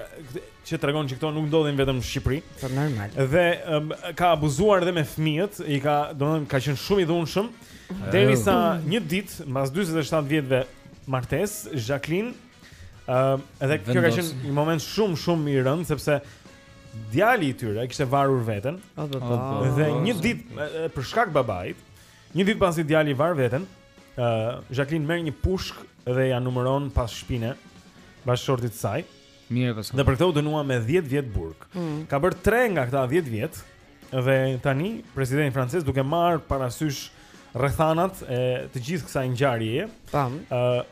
që tregon që këto nuk ndodhin vetëm në Shqipëri. Po normal. Dhe um, ka abuzuar edhe me fëmijët, i ka, domethënë ka qenë shumë i dhunshëm. Derisa oh. një ditë, mbas 47 vjetve martesë, Jacqueline ëh, uh, edhe kjo ka qenë një moment shumë shumë i rëndë sepse djali i tyre kishte varur veten. Oh, dhe një ditë për shkak babait, Një ditë pasi djali var veten, ë uh, Jacqueline merr një pushkë dhe ia numëron pas shpine bashkëshortit të saj. Mirë pas. Dhe për këtë u dënua me 10 vjet burg. Mm. Ka bërë 3 nga këta 10 vjet dhe tani presidenti francez duke marrë parasysh rrethanat e të gjithë kësaj ngjarjeje. Tam. ë uh,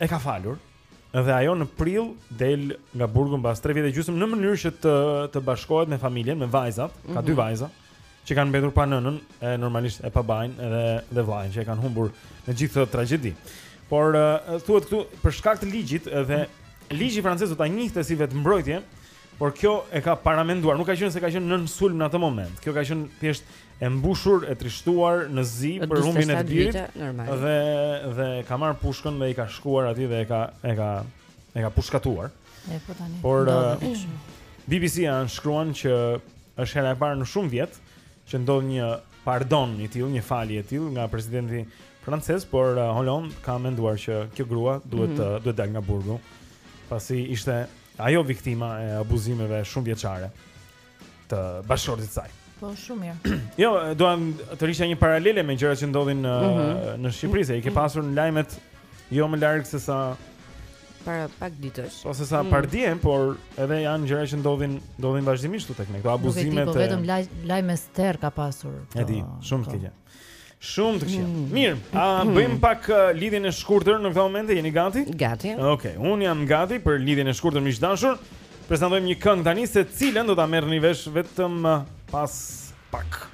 e ka falur. Dhe ajo në prill del nga burgu mbas 3 vjet e gjysmë në mënyrë që të të bashkohet me familjen, me vajzat, mm -hmm. ka dy mhm. vajza që kanë mbetur pa nënën, e normalisht e babain dhe dhe vëllain që e kanë humbur në gjithë këtë tragjedi. Por thuhet këtu për shkak të ligjit dhe ligji francez do ta njihte si vetëmbrojtje, Por kjo e ka paramenduar, nuk ka qenë se ka qenë nën sulm në atë moment. Kjo ka qenë thjesht e mbushur, e trishtuar në zi për humbjen e të birit dhe dhe ka marrë pushkën dhe i ka shkuar aty dhe e ka e ka e ka pushkatuar. E po tani. Por eh, BBC-ja shkruan që është hera e parë në shumë vjet që ndodh një pardon i tillë, një falje e tillë nga presidenti francez, por eh, Hollande ka menduar që kjo grua duhet mm -hmm. duhet të dalë nga burgu, pasi ishte Ajo viktima e abuzimeve shumë vjeçare të bashkëshortit saj. Po shumë mirë. jo, dua të hiqja një paralele me gjërat që ndodhin në mm -hmm. në Shqipëri, se i ke mhm. pasur në lajmet jo më larg se sa para pak ditësh. Ose po, sa mm. pardje, por edhe janë gjëra që ndodhin, ndodhin vazhdimisht këtu tek ne. Këto abuzime po të vetëm lajme ster ka pasur. E di, shumë keq. Shumë të këqija. Hmm. Mirë, a hmm. bëjmë pak uh, lidhjen e shkurtër në këtë moment? Jeni gati? Gati. Okej, okay, un jam gati për lidhjen e shkurtër miq të dashur. Prezantojmë një këngë tani se cilën do ta merrni vesh vetëm uh, pas pak.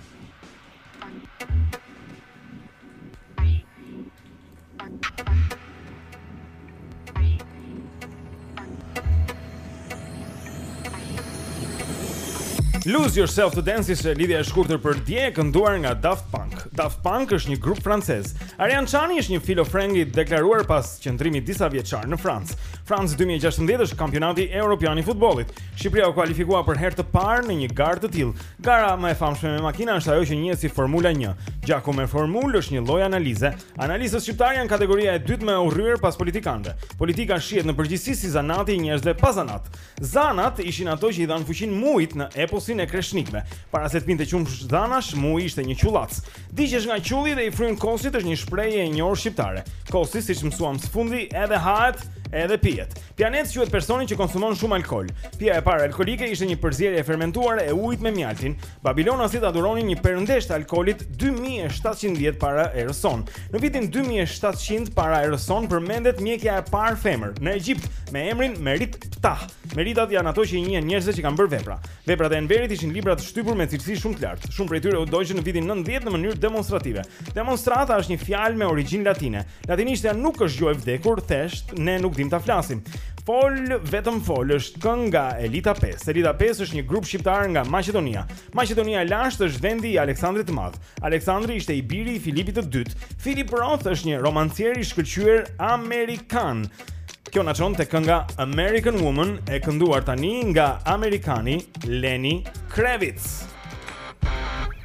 Lose Yourself to Dance ishte lidhja e shkurtër për dje e kënduar nga Daft Punk. Daft Punk është një grup francez. Arian Çani është një filofreng i deklaruar pas qëndrimit disa vjeçar në Francë. Francë 2016 është kampionati evropian i futbollit. Shqipëria u kualifikua për herë të parë në një garë të tillë. Gara më e famshme me makina është ajo që njihet si Formula 1. Gjaku me formulë është një lloj analize Analistët shqiptarë janë kategoria e dytë më e urryer pas politikanëve. Politika shihet në përgjithësi si zanati i njerëzve pa zanat. Zanat ishin ato që i dhanë fuqinë mujit në eposin e kreshnikëve. Para se të pinte qumsh zanash, muji ishte një qullac. Digjesh nga qulli dhe i fryn kosit është një shprehje e njohur shqiptare. Kosi, siç mësuam së fundi, edhe hahet, edhe pijet. Pijanec quhet personi që konsumon shumë alkool. Pija e parë alkoolike ishte një përzierje e fermentuar e ujit me mjaltin. Babilonasit adhuronin një perëndeshë të alkoolit dy mijë e shtatëqind vjet para erës sonë. Në vitin dy mijë e shtatëqind para erës sonë përmendet mjekja e parë femër në Egjipt me emrin Merit Ptah. Meritat janë ato që i njihen njerëzve që kanë bërë vepra. Veprat e Enverit ishin libra të shtypur me cilësi shumë të lartë. Shumë prej tyre u dogjën në vitin nëntëdhjetë në mënyrë demonstrative. Demonstrata është një fjalë me origjinë latine, Latinishtja nuk është gjuhë e vdekur, thjesht ne nuk dimë ta flasim. Fol vetëm fol është këngë e Elita 5. Elita 5 është një grup shqiptar nga Maqedonia. Maqedonia e lashtë është vendi i Aleksandrit të Madh. Aleksandri ishte i biri i Filipit të Dytë. Philip Roth është një romancier i shkëlqyer amerikan. Kjo na çon te kënga American Woman e kënduar tani nga amerikani Lenny Kravitz.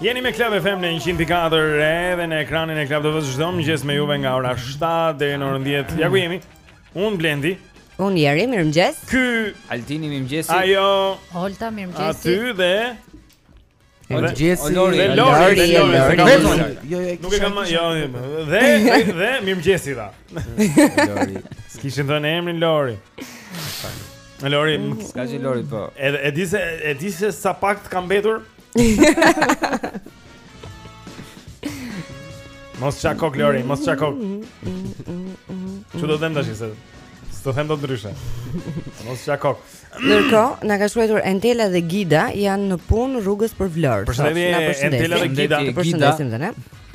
Jeni me Club FM në 104 edhe në ekranin e Club TV-s çdo mëngjes me juve nga ora 7 deri në orën 10. Ja ku jemi. Un Blendi. Un Jeri, mirëmëngjes. Ky Altini mirëmëngjes. Ajo. Holta mirëmëngjes. Aty dhe mirëmëngjesi, Lori, Lori, Lori. Nuk e kam më, jo, dhe dhe mirëmëngjesi tha. Lori. S'kishin thënë emrin Lori. Lori, s'ka gjë Lori po. Edhe e di se e di se sa pak të ka mbetur. Mos ça kokë, Lori, mos ça kokë Që do të them të shise Së të them do të ndryshe Mos ça kokë Ndërkohë, na ka shkruajtur Entela dhe Gida janë në punë rrugës për Vlorë Përshëndetje Entela dhe Gida Përshëndesim dhe ne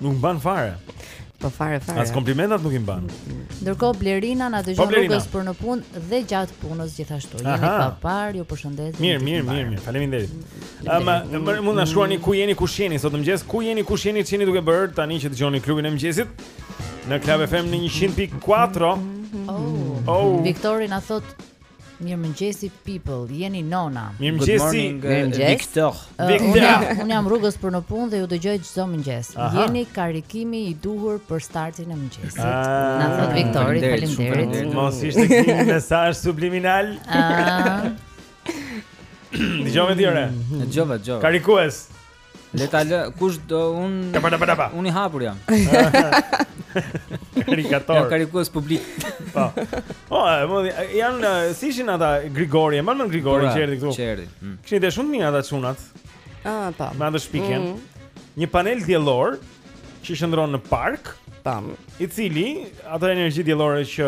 Nuk mban fare. Po fare fare. As komplimentat nuk i mban. Ndërkohë Blerina na dëgjon po, rrugës për në punë dhe gjatë punës gjithashtu. Jeni të paparë, ju përshëndes. Mirë, mirë, mirë, mirë. Faleminderit. Ëm, mund na shkruani ku jeni, kush jeni sot mëngjes? Ku jeni, kush jeni, ç'jeni duke bërë tani që dëgjoni klubin e mëngjesit? Në Club FM në 100.4. Oh. oh. Viktori na thotë Mirëmëngjesi people, jeni nona. Mirëmëngjesi Viktor. Viktor. Unë jam rrugës për në punë dhe ju dëgjoj çdo mëngjes. Jeni karikimi i duhur për startin e mëngjesit. Ah. Na thotë Viktori, faleminderit. Mos ishte një mesazh subliminal. Ah. Dëgjova ti ore. Dëgjova, dëgjova. Karikues. Le ta lë, kush do un un i hapur jam. Karikator. Jam karikues publik. Po. Po, po janë si ishin ata Grigori, më në Grigori që erdhi këtu. Që erdhi. Mm. Kishin ide shumë mirë ata çunat. Ah, po. Me atë shpikjen. Mm -hmm. Një panel diellor që qëndron në park. Tam. I cili ato energji diellore që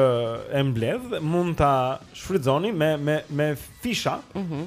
e mbledh mund ta shfrytëzoni me me me fisha. Mhm. Mm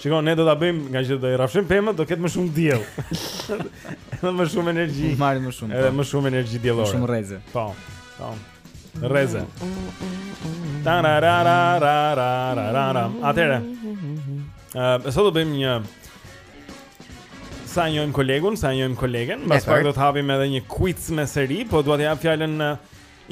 Shiko, ne do ta bëjmë ngaqë do i rrafshojmë pemët, do ketë më shumë diell. Edhe më shumë energji. Marrim më shumë. Edhe po. më shumë energji diellore. Më shumë rreze. Po. Po. Rreze. Tarararararararara. Atëherë. Ë, uh, sot do bëjmë një sa njohim kolegun, sa njohim kolegen, mbas pak do të hapim edhe një quiz me Jerin, po dua t'i jap fjalën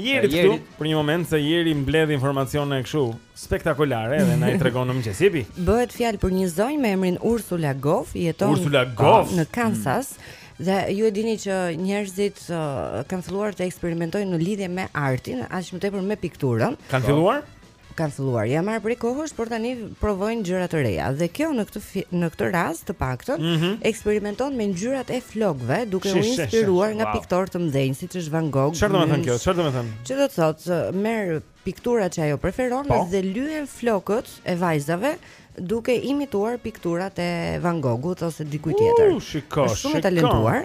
Jerit këtu për një moment se Jeri mbledh informacione kështu spektakulare dhe na i tregon në mëngjes. Jepi. Bëhet fjalë për një zonjë me emrin Ursula Goff, jeton Ursula Goff në Kansas. Mm. Dhe ju e dini që njerëzit uh, kanë filluar të eksperimentojnë në lidhje me artin, aq më tepër me pikturën. Kanë filluar? Kanë filluar, janë marrë prej kohësh, por tani provojnë gjëra të reja. Dhe kjo në këtë fi, në këtë rast të paktën mm -hmm. eksperimenton me ngjyrat e flokëve, duke u inspiruar nga wow. piktorë të mëdhenj siç është Van Gogh. Çfarë do të thotë kjo? Çfarë do të thotë? Që do të thotë, merr pikturat që ajo preferon po. dhe lyen flokët e vajzave duke imituar pikturat e Van Goghut ose dikujt tjetër. Uh, shiko, Është shumë e talentuar.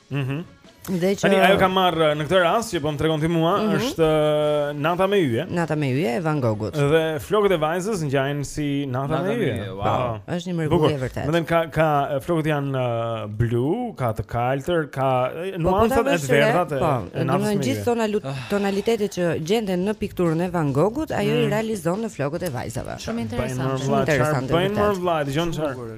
Mhm. Mm Dhe që Tani ajo ka marrë eh, në këtë rast që po më tregon ti mua mm -hmm. është eh, Nata me yje. Nata me yje e Van Gogut. Dhe flokët e vajzës ngjajnë si Nata, nata me yje. Wow. Pa, po. është një mrekulli e vërtetë. Domethënë ka ka eh, flokët janë blu, ka të kaltër, ka po, po, nuancat e verdha të po, e natës me yje. Gjithë tona ah. tonalitetet që gjenden në pikturën e Van Gogut, ajo mm. i realizon në flokët e vajzave. Shumë interesante. Shumë interesante. Po mor vlla, dëgjon çfarë.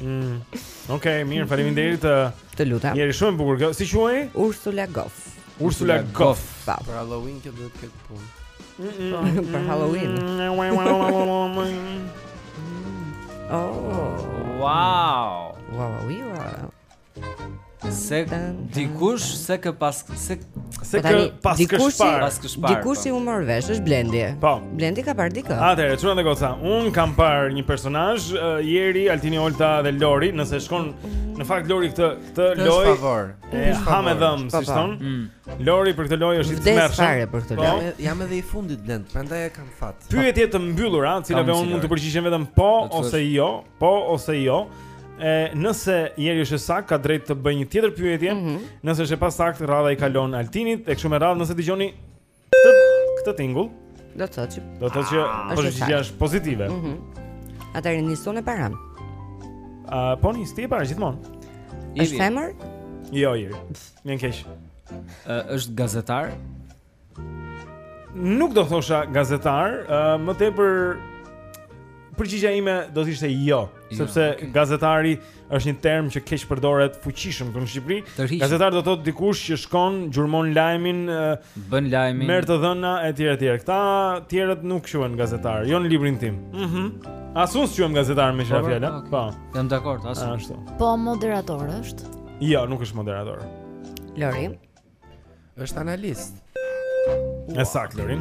Mm. Okej, okay, mirë, faleminderit. Të lutem. Jeri, shumë bukur kjo. Si quhej? Ursula Goff. Ursula Goff. Pa. Për Halloween që duhet të ketë punë. Për Halloween. Oh. Wow. Wow, wow, wow. Se dikush se ka pas se se ke pas kë ke parë. Pas kë ke parë. Dikush po. i mora vesh është Blendi. Po. Blendi ka parë dikë. Atëherë, çuna edhe goca. Un kam parë një personazh, uh, Jeri, Altini, Olta dhe Lori, nëse shkon në fakt Lori këtë këtë lojë. Për favor. Ha me dhëmbë, si po, po. thon. Mm. Lori për këtë lojë është i tmerrshëm. Vdes fare për këtë lojë. Jam edhe i fundit Blend, prandaj e kam fat. Pyetje të mbyllura, të cilave un mund të përgjigjem vetëm po ose jo. po ose jo. E nëse jeri është sakt, ka drejt të bëjë një tjetër pyetje. Mm -hmm. Nëse është e pasaktë, rradha i kalon Altinit, e kështu me rradhë, nëse dëgjoni këtë këtë tingull, do të thotë që do të thotë që ah, përgjigjja është pozitive. Mhm. Mm Atëherë nis unë e para. Ah, uh, po nis ti e para gjithmonë. Është femër? Jo, jeri. Më vjen keq. Uh, është gazetar? Nuk do thosha gazetar, uh, më tepër përgjigja ime do të ishte jo, jo sepse okay. gazetari është një term që keqpërdoret fuqishëm këtu në Shqipëri. Gazetar do të thotë dikush që shkon, gjurmon lajmin, bën lajmin, merr të dhëna etj etj. Këta të tjerët nuk quhen gazetar, jo në librin tim. Mhm. Mm As un s'quhem gazetar me çfarë po, fjalë? Po. po. Jam dakord, as un. Ashtu. Po moderator është? Jo, nuk është moderator. Lori. Është analist. E saktë, Lori.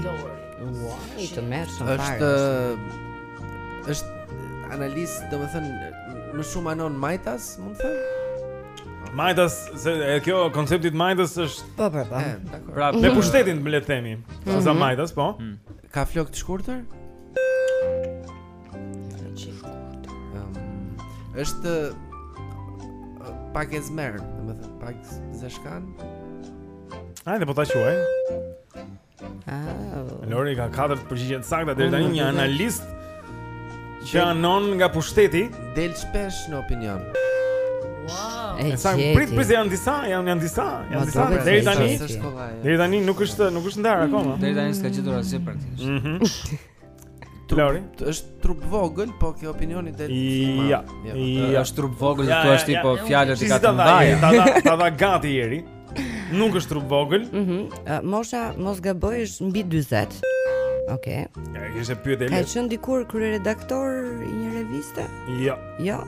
Ua, i tmerrshëm fare. Është është analist, domethënë më shumë anon majtas, mund të them? Majtas, se ky koncepti i majtas është Po, po, po. Pra, me mhm. pushtetin le të themi. Mhm. Majtas, po. Mhm. Ka flok të shkurtër? Ehm, është pak ezmer, domethënë pak zeshkan. Ai do po ta quaj. Ah. Lori ka katër përgjigje të sakta deri tani një analist që anon nga pushteti del shpesh në Opinion. Wow. E sa prit prit janë disa, janë janë disa, janë disa deri tani. Deri tani nuk është nuk është ndarë akoma. Deri tani s'ka gjetur asgjë praktikisht. Mhm. Lori, është trupvogël, po te Opinioni del. Ja, ja, ja, është trupvogël, ja, thua ti po fjalët i ka të mëdha. Ta dha, ta dha gati Jeri. Nuk është trupvogël. Mhm. Mm Mosha mos gaboj është mbi 40. Okej. Okay. Ja, kishte pyet Eli. Ka qenë dikur kryeredaktor i një reviste? Jo. Jo.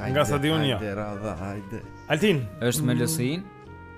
Nga sa di un jo. Hajde, hajde. Altin, është me LSI-në?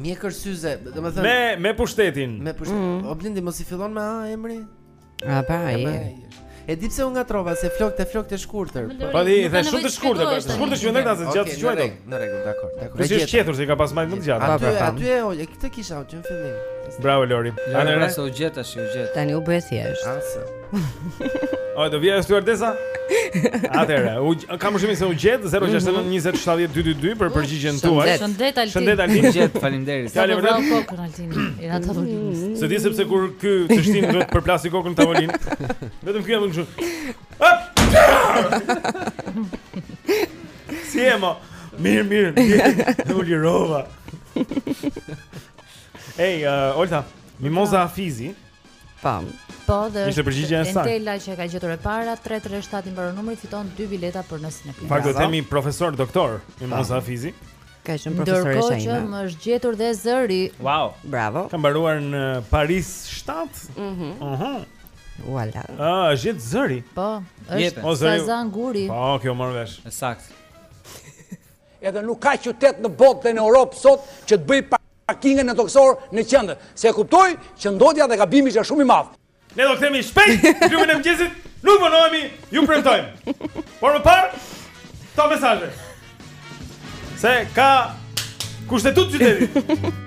Mjekër syze, do të thënë me me pushtetin. Me pushtetin. Mm -hmm. O Blendi mos i fillon me A emri? A pa ai. E di pse u ngatrova se flokët e flokët e shkurtër. Po di, the shumë të shkurtër, po të shkurtër që vjen ndërta se gjatë çuaj dot. Në rregull, dakor, dakor. Kush është qethur se ka pas më të gjatë. Aty, aty e oj, këtë kisha unë në fillim. Bravo Lori. Ana rasa u gjet tash, u gjet. Tani u bë e thjeshtë. Asa. Oj, do vjen stewardesa? Atëherë, kam përshtymin se u gjet 069 20 70 222 për përgjigjen tuaj. Shëndet Altin. Shëndet Altin. Gjet, faleminderit. Sa vjen vërtet kokën Altin. I ra tavolinës. Mm. Se di se pse kur ky teshtin duhet përplasi kokën në tavolinë. Vetëm ky e bën kështu. Hop! Si e mo? Mirë, mirë, mirë. U lirova. Ej, uh, Olta, Mimoza Hafizi. Po. Po dhe është përgjigja e saktë. Entela që e ka gjetur e para 337 i mbaron numri fiton dy bileta për në Cineplex. Fakt do të themi profesor doktor Mimoza Hafizi. Ka qenë profesoresha ime. Ndërkohë na është gjetur dhe zëri. Wow. Bravo. Ka mbaruar në Paris 7. Mhm. Mhm. Voilà. Ah, është gjetë zëri. Po, është Sazan Guri. Po, kjo u mor vesh. E saktë. Edhe nuk ka qytet në botë dhe në Europë sot që të bëjë parkinge nëntokësore në qendër, se e kuptoj që ndotja dhe gabimi ishte shumë i madh. Ne do të kthehemi shpejt në klubin e mëngjesit, nuk vonohemi, ju premtojmë. Por më parë, këto mesazhe. Se ka kushtetutë qyteti.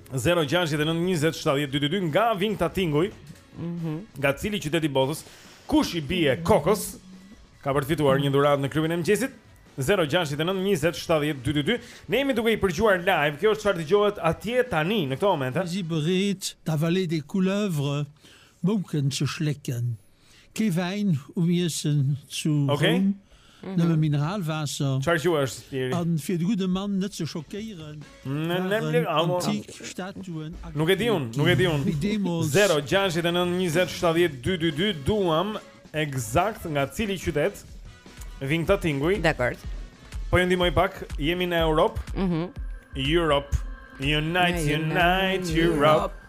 0692070222 nga vijnë këta tinguj? Mhm. Nga cili qytet i botës? Kush i bie kokës? Ka për të fituar një dhuratë në klubin e mëngjesit. 0692070222 Ne jemi duke i përgjuar live Kjo është çfarë dëgjohet atje tani Në këto momente Zi bërit Tavalet e kulëvrë Bukën që shlekën Ke Wein u mjesën që okay. rëmë mhm. në Mineralwasser. Çfarë është, tjeri? A në fjetë gu dhe manë në të shokejrën. Në në më lirë, amo. Nuk e di unë, nuk e di unë. 0, 6, 9, 20, 70, 2, 2, 2, duam ekzakt nga cili qytet vijnë këta tinguj. Dakord. Po ju ndihmoj pak, jemi në Europë. Mm -hmm. Europe. Unite, Unite, Europe.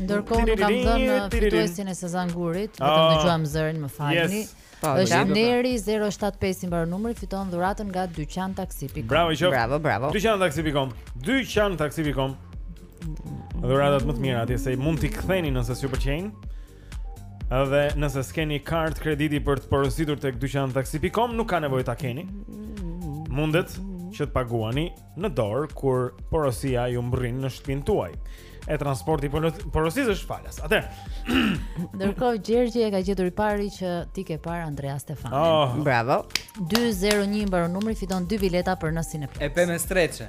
Ndërkohë nuk kam dhënë fituesin e Sazan Gurit, vetëm ah. dëgjuam zërin, më falni. Yes. Po, është Neri 075 i mbaron numri, fiton dhuratën nga dyqan taksi.com. Bravo i qoftë. Bravo, bravo. Dyqan taksi.com. Dyqan taksi.com. Dhuratat më të mira atje se mund t'i ktheni nëse s'ju pëlqejnë. Edhe nëse s'keni kartë krediti për të porositur tek dyqan taksi.com, nuk ka nevojë ta keni. Mundet që të paguani në dorë kur porosia ju mbërrin në shtëpinë tuaj. E transporti i porosisë është falas. Atëherë. Ndërkohë Gjergji e ka gjetur i pari që ti ke parë Andrea Stefan. Oh. Bravo. 201 i mbaron numri fiton dy bileta për nasin e plot. E pemë streçe.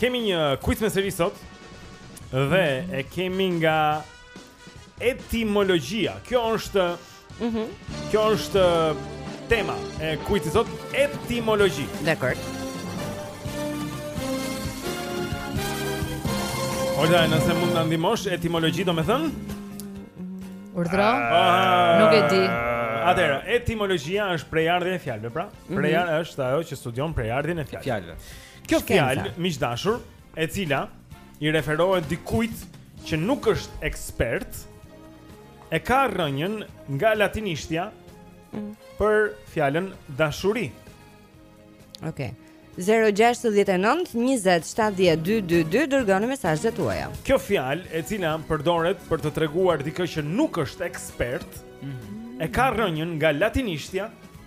Kemi një quiz miq seri sot dhe e kemi nga etimologjia. Kjo është Mhm. Mm kjo është tema e quizit sot, etimologji. Dakor. Olta, nëse mund të na ndihmosh etimologji, domethënë? Urdhro? Ah. Nuk e di. Atëherë, etimologjia është prejardhja e fjalëve, pra. Mhm. Prejardhja është ajo që studion prejardhjen e fjalëve. Fjalëve. Kjo fjalë, miq të dashur, e cila i referohet dikujt që nuk është ekspert, e ka rrënjën nga latinishtja mm. për fjalën dashuri. Okej. Okay. 069 20 70 222 Dërgoni mesazhet tuaja. Kjo fjalë e cila përdoret për të treguar dikë që nuk është ekspert mm -hmm. E ka rrënjën nga latinishtja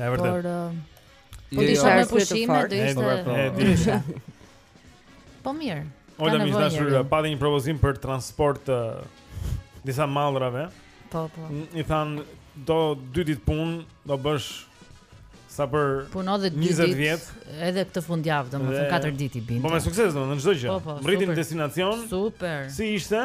E vërtetë. Por po të ishe me pushime do ishte ndryshe. Po mirë. Olta, miq të dashur, pati një propozim për transport të disa mallrave. Po po. I thanë do dy ditë punë, do bësh sa për 20 vjet. Punoi edhe këtë fundjavë domethënë 4 ditë i bënte. Po me sukses domethënë çdo gjë. Po, po, Mbërritën në destinacion. Super. Si ishte?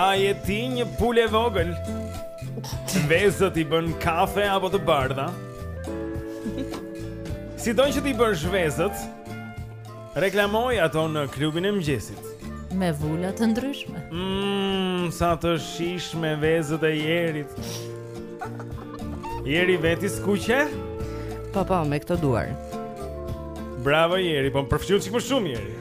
A je ti një pulë e vogël? Vezët i bën kafe apo të bardha? Sido që t'i bësh vezët, reklamoji ato në klubin e mëngjesit. Me vula të ndryshme. Mmm, sa të shijshme vezët e Jerit. Jeri vetë i skuqe? Po, po, me këto duar. Bravo, Jeri, po më përskuqur çik më shumë, Jeri.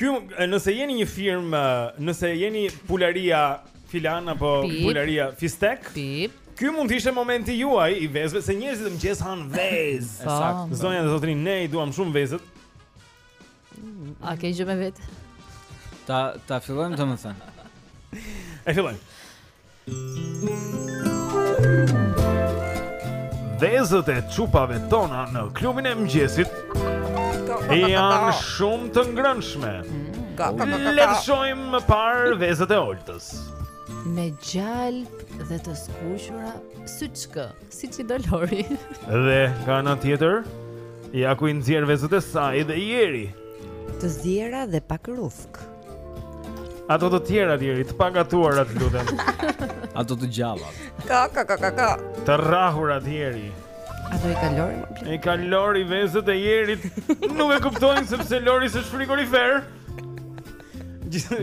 Ky nëse jeni një firmë, nëse jeni pularia filan apo pularia fistek. Pip. Ky mund të ishte momenti juaj i vezëve se njerëzit në mëngjes hanë vezë. Po. Saktë. Zonja dhe zotërinj, ne i duam shumë vezët. A ke gjë me vete? Ta ta fillojmë domethënë. E fillojmë. Vezët e çupave tona në klubin e mëngjesit janë shumë të ngrënshme. Le të shohim më parë vezët e Oltës. Me gjalp dhe të skuqura syçkë. Siç i do Lori Dhe nga ana tjetër Ja ku i nxjerr vezët e saj dhe Jeri Të ziera dhe pak rrufkë Ato të tjera Jeri, të pagatuara të lutem Ato të gjalla Ka, ka, ka, ka, ka Të rrahura të Jerit Ato i ka Lori more plak I ka Lori vezët e Jerit Nuk e kuptojnë sepse Lori s'është frigorifer Gjithë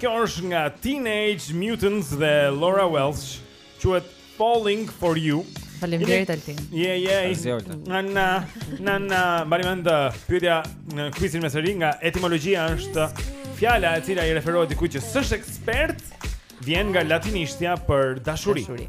Kjo është nga Teenage Mutants dhe Laura Welsh, quhet Falling for You. Faleminderit Altin. Je je. Na na na na, mbani mend uh, pyetja në quizin me Seri nga etimologjia është fjala e cila i referohet dikujt që s'është ekspert, vjen nga latinishtja për dashuri. Dashuri.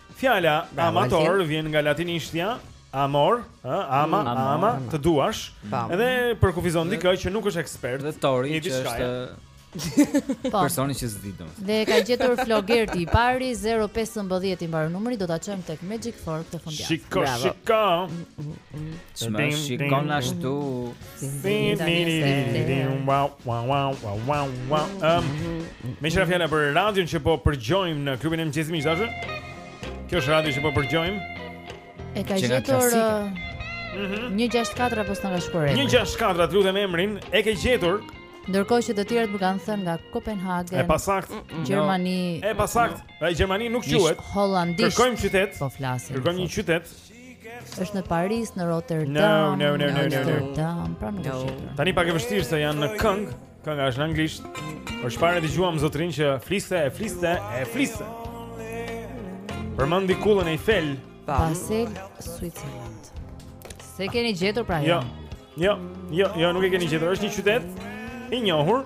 Fjala amator vjen nga latinishtja Amor, ë, ama, ama, të duash. Edhe përkufizon dikë që nuk është ekspert. Dhe Tori që është po. personi që s'di dot. Dhe ka gjetur Flogerti i pari 015 i mbaron numri, do ta çojmë tek Magic Fork këtë fundjavë. Shiko, shiko. Ç'më shikon ashtu. Meqë ra fjala për radion që po përgjojmë në klubin e mëngjesit që tash Kjo është radioja që po përgjojmë E ka gjetur 164 apo s'na ka shkruar emrin 164 a të lutem emrin E ke gjetur Ndërkohë që të tjerët më kanë thënë nga Kopenhagen. E pasaktë, mm, mm, Gjermani. E pasaktë, ai Gjermani nuk quhet. Hollandisht. Kërkojmë qytet. Po flasim. Kërkojmë një qytet. Është në Paris, në Rotterdam. No, no, no, no, no, no. Pra nuk është. No. Tani pak e vështirë se janë në këngë. Kënga është në anglisht. Por çfarë dëgjuam zotërinë që fliste, e fliste, e fliste. Përmendi kullën Eiffel. Basel, Switzerland. S'e keni gjetur pra. Jo. Jo, jo, jo, nuk e keni gjetur. Është një qytet i njohur.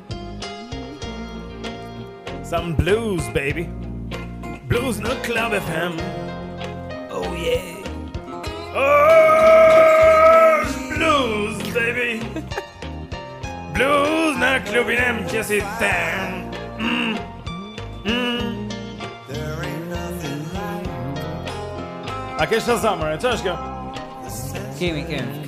Some blues, baby Blues në Club FM Oh yeah Oh, blues, baby Blues në klubin e mëngjesit hëm mm. mm. A ç'është zemër, e ç'është kjo? Kemi, kemi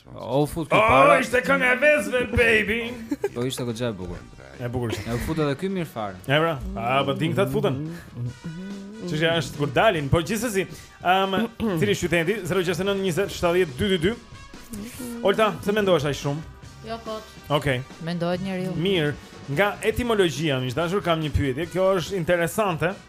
O fut ky para. Oh, ishte kënga e vezëve baby. Po ishte goxha e bukur. E bukur ishte. E fut edhe ky mirë fare. E bra. A po dinë këta të futen. Çështja është kur dalin, po gjithsesi. Ëm, um, cili qyteti? 069 20 70 222. Olta, pse mendohesh aq shumë? Jo kot. Okej. Okay. Mendohet njeriu. Mirë. Nga etimologjia, miq të dashur kam një pyetje. Kjo është interesante. Ëh.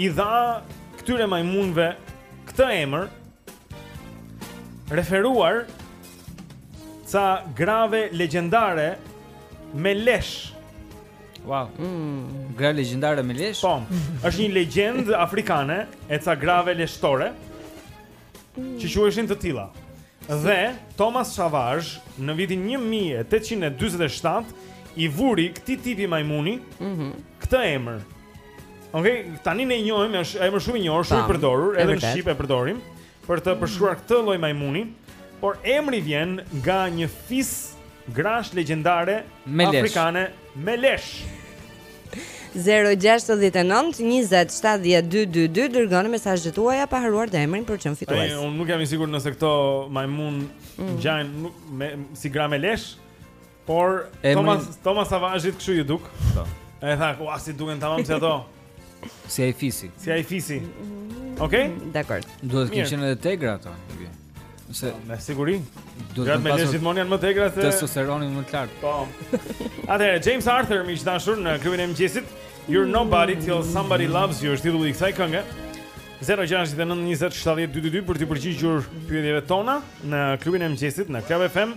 i dha këtyre majmunëve këtë emër referuar ca grave legjendare me lesh. Wow. Mm. Gra legjendare me lesh? Po. Është një legjendë afrikane e ca grave leshtore. që quheshin të tilla. Dhe Thomas Savage në vitin 1847 i vuri këtij tipi majmuni mm -hmm. këtë emër. Okej, okay, tani ne e njohim është emër shumë i njohur, shumë i përdorur, edhe në shqip e përdorim për të përshkruar këtë lloj majmuni, por emri vjen nga një fis grash legjendare afrikane. Lesh. Me lesh. 0-6-19-27-12-22 Dërgoni mesazhet tuaja pa harruar dhe emrin për çdo fitues Unë nuk jam i sigur nëse këta majmunë mm. ngjajnë me, si gra me lesh Por emrin... Thomas, Thomas Savage-it kështu iu duk Po. E tha, ua si duken tamam si ato Si ai fisi Si ai fisi mm. Okej? Okay? Dakord Duhet të kenë qenë edhe të egra ato Se me siguri do të pasojë gjithmonë janë më të egra se testosteronin më të lartë. Po. Atëherë James Arthur miq të dashur në klubin e mëngjesit, you're nobody till somebody loves you, është titulli i kësaj kënge. 0692070222 për t'iu përgjigjur pyetjeve tona në klubin e mëngjesit në Club FM.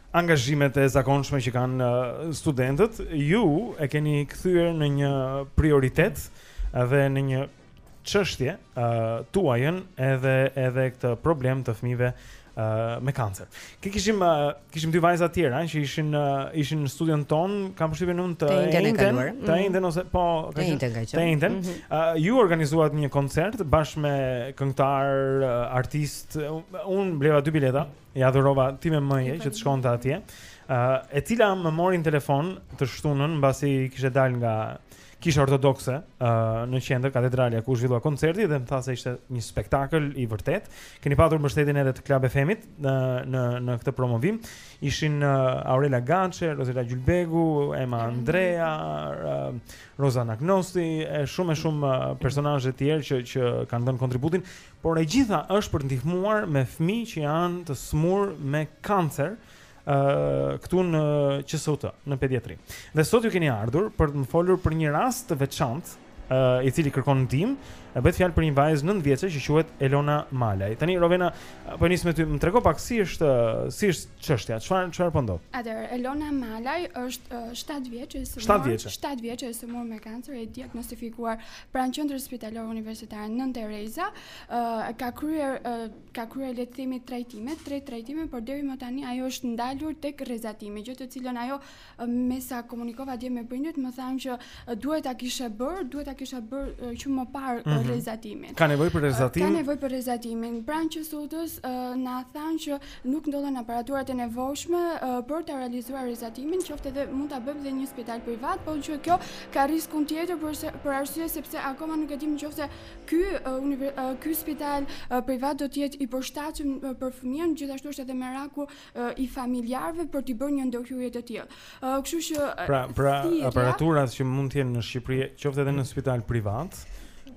angazhimet e zakonshme që kanë studentët, ju e keni kthyer në një prioritet dhe në një çështje uh, tuajën edhe edhe këtë problem të fëmijëve uh, me kancer. Kë kishim uh, kishim dy vajza të tjera që ishin uh, ishin në studion tonë, kam përshtypjen unë të enjten, të mhm. enjten ose po të enjten ka qenë. Të enjten. Mm -hmm. uh, ju organizuat një koncert bashkë me këngëtarë, uh, artistë, uh, unë bleva dy bileta. Ia dhurova sime mëje që të shkonte atje. Ë, uh, e cila më mori në telefon të shtunën mbasi kishte dalë nga kisha ortodokse ë uh, në qendër katedralja ku zhvillua koncerti dhe më tha se ishte një spektakël i vërtetë. Keni patur mbështetjen edhe të Club FM-it në në në këtë promovim. Ishin uh, Aurela Gaçe, Rozela Gjylbegu, Ema Andrea, uh, Roza Anagnosti, e shumë e shumë uh, personazhe të tjerë që që kanë dhënë kontributin. Por e gjitha është për të ndihmuar me fëmijë që janë të sëmurë me kancer ë këtu në QSUT, në pediatri. Dhe sot ju keni ardhur për të më folur për një rast të veçantë ë i cili kërkon ndihmë. E bëhet fjalë për një vajzë 9 vjeçe që quhet Elona Malaj. Tani Rovena, po e nis me ty, më trego pak si është si është çështja, çfarë çfarë po ndodh? Atëherë Elona Malaj është 7 vjeçe e sëmurë. 7 vjeçe. 7 vjeçe e sëmurë me kancer e diagnostifikuar pranë qendrës spitalore universitare Nënë Tereza, uh, ka kryer uh, ka kryer le të themi trajtime, tre trajtime, por deri më tani ajo është ndalur tek rrezatimi, gjë të cilën ajo uh, me sa komunikova dje me prindërit më thanë që uh, duhet ta kishte bër, duhet ta kishte bër uh, që më parë mm -hmm. rrezatimin. Ka nevojë për rrezatimin? Uh, ka nevojë për rrezatimin. Pranë QSUT-së uh, na thanë që nuk ndodhen aparaturat e nevojshme për ta realizuar rrezatimin, qoftë dhe mund ta bëjmë në një spital privat, por që kjo ka riskun tjetër për arsye sepse akoma nuk e dimë nëse ky spital privat do të jetë i përshtatshëm për fëmijën, gjithashtu është edhe meraku i familjarëve për t'i bërë një ndërhyrje të tillë. Kështu që... Pra, pra aparaturat që mund të jenë në Shqipëri, qoftë dhe në spital privat,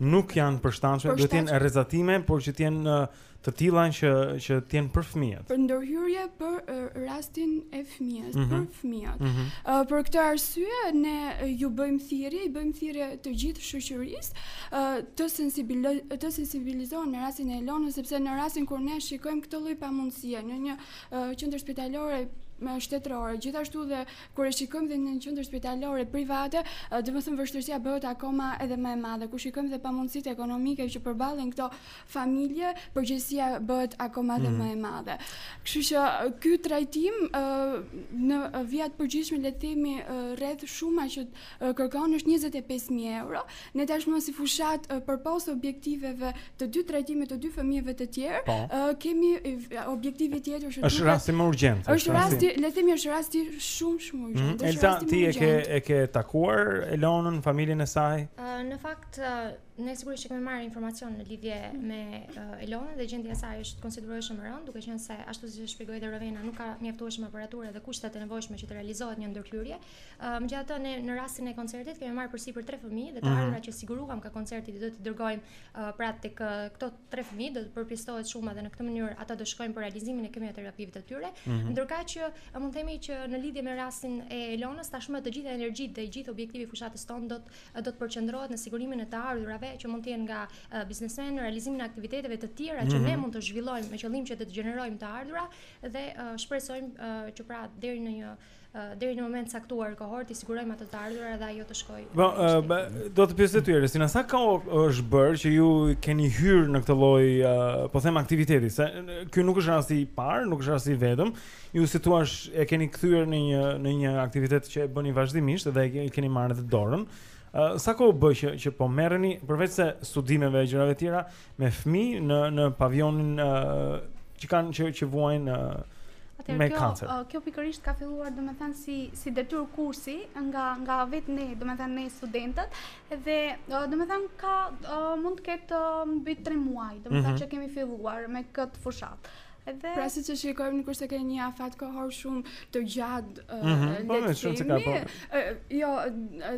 nuk janë të përshtatshme, do të jenë rrezatime, por që të jenë në... të tilla që që të jenë për fëmijët. Për ndërhyrje për uh, rastin e fëmijës, mm -hmm. për fëmijët. Mm -hmm. uh, për këtë arsye ne ju bëjmë thirrje, i bëjmë thirrje të gjithë shoqërisë uh, të sensibilizohen të sensibilizohen në rastin e Elonës sepse në rastin kur ne shikojmë këtë lloj pamundësie në një uh, qendër spitalore me shtetërore. Gjithashtu dhe kur e shikojmë dhe në një qendër spitalore private, domethënë vështirësia bëhet akoma edhe më e madhe. Kur shikojmë dhe pamundësitë ekonomike që përballen këto familje, përgjegjësia bëhet akoma dhe mm. më e madhe. Kështu që ky trajtim uh, në vija të përgjithshme le të themi uh, rreth shuma që uh, kërkon është 25000 euro. Ne tashmë si fushatë uh, përpos objektiveve të dy trajtimeve të dy fëmijëve të tjerë, po. uh, kemi uh, objektivin tjetër që është rasti më urgjent. Është rasti, le të themi është rasti shumë shumë mhm. urgjent. Mm. Elta, ti e ke e ke takuar Elonën, familjen e saj? Uh, në fakt uh, Ne sigurisht që kemi marrë informacion në lidhje me uh, Elonën dhe gjendja e saj është konsiderueshmë e rëndë, duke qenë se ashtu siç e shpjegoi dhe Rovena nuk ka mjaftueshëm aparaturë dhe kushtet e nevojshme që të realizohet një ndërhyrje. Uh, Megjithatë ne në rastin e koncertit kemi marrë përsipër tre fëmijë dhe të mhm. ardhurat që siguruam nga koncerti dhe do t'i dërgojmë uh, pra tek uh, këto tre fëmijë do të përpjesëtohet shuma dhe në këtë mënyrë ata do shkojnë për realizimin e kimioterapive të tyre. Mm -hmm. Ndërkaq që uh, mund të themi që në lidhje me rastin e Elonës tashmë të gjitha energjitë dhe gjithë objektivi i fushatës tonë do të do të përqendrohet në sigurimin e të ardhurave që mund të jenë nga biznesmenë, realizimin e aktiviteteve të tjera mm -hmm. që ne mhm. mund të zhvillojmë me qëllim që të gjenerojmë të ardhura dhe uh, shpresojmë uh, që pra deri në një deri në moment të caktuar kohor t'i sigurojmë ato të ardhura dhe ajo të shkojë. Po, uh, do të pyes ty Erisina, sa kohë është bërë që ju keni hyrë në këtë lloj, uh, po them aktiviteti, se ky nuk është rasti i parë, nuk është rasti i vetëm, Ju si thua, e keni kthyer në një në një aktivitet që e bëni vazhdimisht dhe e keni marrë edhe dorën. Uh, sa kohë bën që që po merreni përveç se studimeve e gjërave tjera me fëmijë në në pavionin uh, që kanë që që vuajnë uh, Atër, me kancer. Kjo, kjo pikërisht ka filluar, domethënë si si detyrë kursi nga nga vetë ne, domethënë ne studentët, dhe domethënë ka mund të ketë mbi 3 muaj, domethënë mm -hmm. që kemi filluar me këtë fushatë. Edhe... Pra siç e shikojmë nuk është se ke një afat kohor shumë të gjatë uh, mm -hmm. po, le të themi. Po. Uh, jo,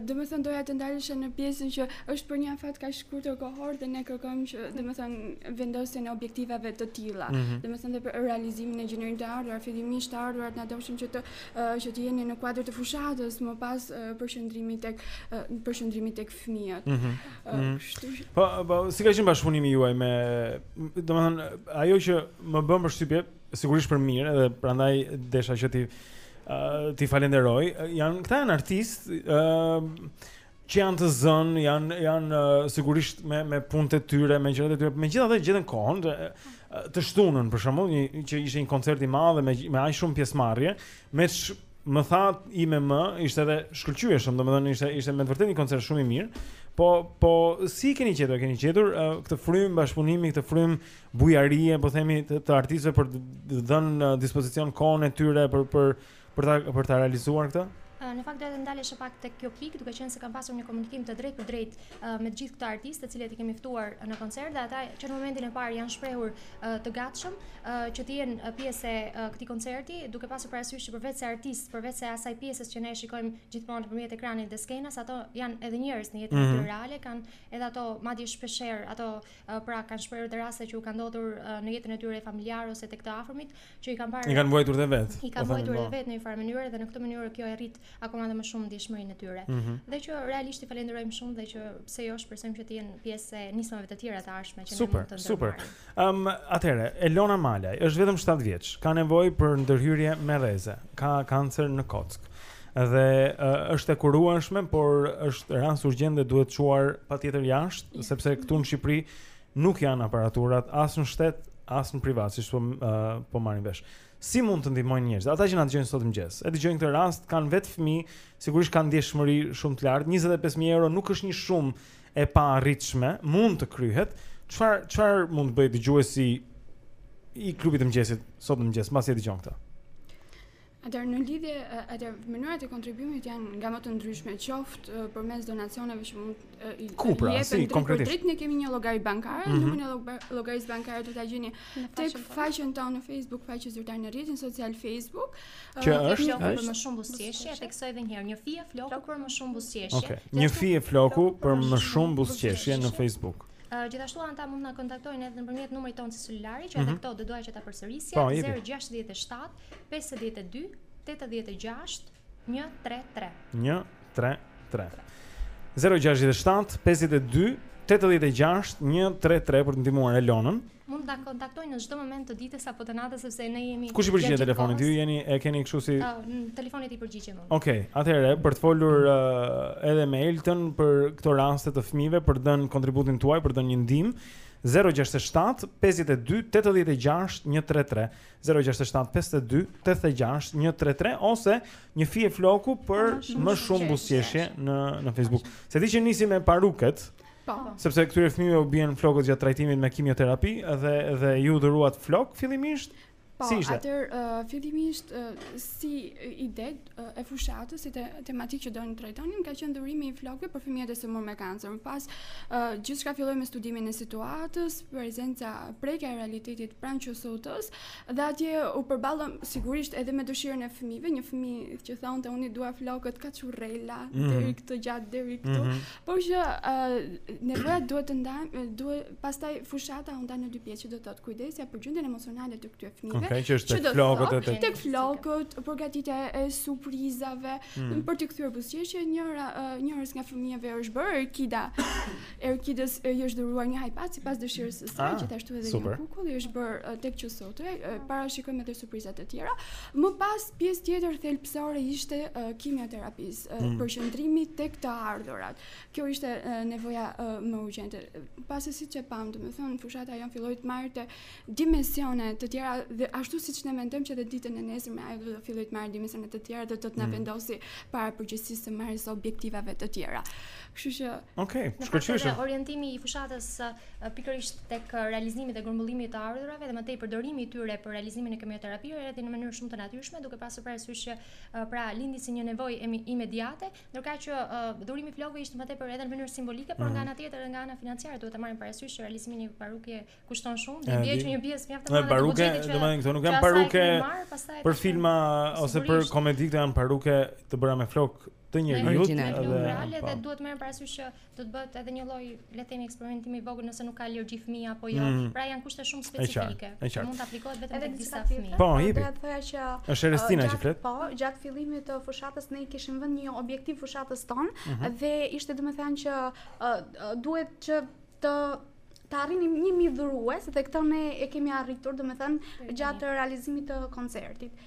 domethënë doja të ndalesha në pjesën që është për një afat kaq shkurtër kohor dhe ne kërkojmë që domethënë vendosjen e objektivave të tilla. Mm -hmm. Domethënë dhe për realizimin e gjenerimit të ardhurave, fillimisht të ardhurat ne dëshirojmë që të uh, që të jenë në kuadër të fushatës, më pas uh, përqendrimit tek uh, përqendrimit tek fëmijët. Mm -hmm. uh, mm -hmm. Po, po, si ka qenë bashkëpunimi juaj me, domethënë, ajo që më bën përshtypje, sigurisht për mirë, edhe prandaj desha që t'i uh, t'i falenderoj. Janë këta janë artistë, ë uh, që janë të zënë, janë janë uh, sigurisht me me punët e tyre, me gjërat e tyre, megjithatë gjetën kohën të, të shtunën për shembull, që ishte një koncert i madh me me aq shumë pjesëmarrje, Me ç'më tha ime më, ishte edhe i shkëlqyeshëm, domethënë ishte ishte me të vërtetë një koncert shumë i mirë. Po po si e keni gjetur, e keni gjetur uh, këtë frymë bashkëpunimi, këtë frymë bujarie, po themi të, të artistëve për të dhënë në dispozicion kohën e tyre për për për ta për ta realizuar këtë? Në fakt do të ndalesha pak tek kjo pikë, duke qenë se kam pasur një komunikim të drejtpërdrejtë me të gjithë këta artistë, të cilët i kemi ftuar në koncert dhe ata që në momentin e parë janë shprehur të gatshëm që të jenë pjesë e këtij koncerti, duke pasur parasysh që përveç se artistë, përveç se asaj pjesës që ne shikojmë gjithmonë nëpërmjet ekranit dhe skenës, ato janë edhe njerëz në jetën mm -hmm. reale, kanë edhe ato madje shpeshherë, ato pra kanë shprehur dhe raste që u kanë ndodhur në jetën e tyre familjare ose tek të afërmit, që i kanë parë. I kanë vuajtur dhe vetë. I kanë vuajtur dhe po. vetë në një farë mënyre dhe në këtë mënyrë kjo e rrit akoma dhe më shumë ndjeshmërinë e tyre. Mm -hmm. Dhe që realisht i falenderojmë shumë dhe që pse jo shpresojmë që të jenë pjesë e nismave të tjera të ardhshme që super, ne mund të ndërmarrim. Super. Ëm um, atëherë Elona Malaj është vetëm 7 vjeç, ka nevojë për ndërhyrje me rreze, ka kancer në kockë. Dhe uh, është e kurueshme, por është rast urgjent dhe duhet çuar patjetër jashtë, yes. sepse këtu në Shqipëri nuk janë aparaturat as në shtet, as në privat, siç po uh, po marrin vesh. Si mund të ndihmojnë njerëzit? Ata që na dëgjojnë sot mëngjes, e dëgjojnë këtë rast, kanë vetë fëmijë, sigurisht kanë ndjeshmëri shumë të lartë. 25000 euro nuk është një shumë e paarritshme, mund të kryhet. Çfarë çfarë mund të bëjë dëgjuesi i klubit të mëngjesit sot në mëngjes, mbasi e dëgjon këtë? Atër në lidhje, atër mënyrat e kontribimit janë nga më të ndryshmet, qoftë përmes donacioneve që mund Ku pra, si konkretisht? Drejt ne kemi një llogari bankare, mm -hmm. numrin e llogarisë bankare do ta gjeni tek faqen tonë në Facebook, faqe zyrtare në rrjetin social Facebook. Që uh, është floku për më shumë buzëqeshje, e theksoj edhe një herë, një fije floku për më shumë buzëqeshje. Okej, okay. një fije floku për më shumë buzëqeshje në Facebook. Uh, gjithashtu ata mund të na kontaktojnë edhe nëpërmjet numrit tonë të celularit, që edhe mm -hmm. këtë do doja që ta përsërisja, 067 52 86 133. 133. 067 52 86 133 për të ndihmuar Elonën. Mund të kontaktojnë në çdo moment të ditës apo të natës sepse ne jemi Kush i përgjigjet telefonit? Ju jeni e keni kështu si ah, telefonit i përgjigjem unë. Okej, okay, atëherë për të folur uh, edhe me Eltonin për këto raste të fëmijëve për të dhënë kontributin tuaj për të dhënë një ndihmë. 067 52 86 133 067 52 86 133 ose një fije floku për më shumë buzëqeshje në në Facebook. E di që nisi me paruket, Po. Sepse këtyre fëmijëve u bien flokët gjatë trajtimit me kimioterapi dhe dhe ju dhuruat flokë fillimisht? Po, si ishte? Atëherë, uh, fillimisht uh, si ide e fushatës si te, tematikë që donim të trajtonim ka qenë dhurimi i flokëve për fëmijët e sëmurë me kancer. Më pas gjithçka filloi me studimin e situatës, prezenca prekja e realitetit pranë QSUT-s dhe atje u përballëm sigurisht edhe me dëshirën e fëmijëve, një fëmijë që thonte unë dua flokët kaçurrela mm -hmm. deri këtu gjatë deri këtu, mm -hmm. por që uh, nevojat duhet të ndajmë, duhet Pastaj fushata u ndan në dy pjesë që do të thotë kujdesi për gjendjen emocionale të këtyre fëmijëve. Okej, okay, që është tek flokët e tek tek flokët, përgatitja e surprizave, mm. për t'i kthyer buzëqeshjen njëra njërës nga fëmijët është bërë Erkida. Erkidës i është dhuruar një iPad sipas dëshirës së saj, ah, gjithashtu edhe super. një kukull i është bërë tek QSUT. Parashikojmë edhe surpriza të tjera. Më pas pjesa tjetër thelbësore ishte kimioterapisë, mm. përqendrimi tek të ardhurat. Kjo ishte nevoja më urgjente. Pasi siç e pamë, domethënë fushata jonë filloi të marrte dimensione të tjera dhe ashtu siç ne mendojmë që dhe ditën e nesërme ajo do të fillojë të marrë dimensione të tjera dhe do të na mm. vendosë para përgjegjësisë së marrjes së objektivave të tjera. Kështu që Okej, okay, shkëlqyeshë. Orientimi i fushatës pikërisht tek realizimi dhe grumbullimi i të ardhurave dhe më tej përdorimi i tyre për realizimin e kemioterapive erdhi në mënyrë shumë të natyrshme, duke pasur parasysh që pra lindi si një nevojë imediate, Ndërkaq që uh, dhurimi i flokëve ishte më tepër edhe në mënyrë simbolike, por mm. nga mhm. ana tjetër dhe nga ana financiare duhet të marrim parasysh që realizimi i një paruke kushton shumë, dhe bie që një pjesë mjaft e madhe. Paruke, domethënë këto nuk janë paruke për filma ose për komedi, këto janë paruke të bëra me flokë të njeriu. Originale dhe duhet të marrim parasysh që do të bëhet edhe një lloj, le të themi, eksperimentim i vogël nëse nuk ka alergji fëmija apo jo. Mm. Pra janë kushte shumë specifike. E qartë. Mund të aplikohet vetëm tek disa fëmijë. Po, po jepi. Që, është Erestina uh, që flet. Po, gjatë fillimit të fushatës ne kishim vënë një objektiv fushatës tonë mm -hmm. dhe ishte domethënë që uh, uh, duhet që ta arrinim një mijë dhurues dhe këtë ne e kemi arritur, domethënë, gjatë realizimit të koncertit.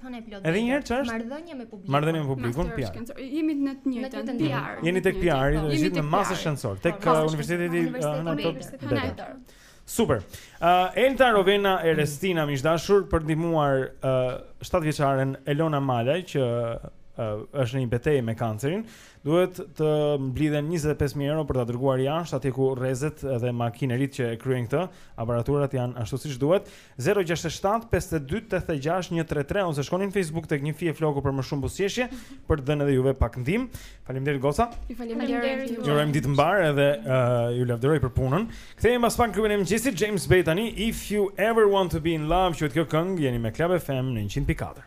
Thonë e plot. Edhe një herë ç'është? Marrëdhënie me publikun. Marrëdhënie me publikun, PR. Jemi në të njëjtën PR. Jeni tek PR, jeni në master shkencor, tek po, uh, Universiteti Universiteti Super. Uh, Elta Rovena Erestina miq dashur për ndihmuar uh, 7 vjeçaren Elona Malaj që uh, është në një betejë me kancerin, duhet të mblidhen 25000 euro për ta dërguar jashtë atje ku rrezet dhe makineritë që e kryejnë këtë, aparaturat janë ashtu siç duhet. Zero gjashtëdhjetë e shtatë pesëdhjetë e dy tetëdhjetë e gjashtë një tre tre ose shkoni në Facebook tek një fije floku për më shumë buzëqeshje për të dhënë edhe juve pak ndihmë. Faleminderit goca. Ju faleminderit. Ju urojmë ditë të mbarë edhe uh, ju lavdëroj për punën. Kthehemi pas pak në klubin e mëngjesit James Bay tani If You Ever Want to Be in Love, quhet kjo këngë, jeni me Club FM në 100.4.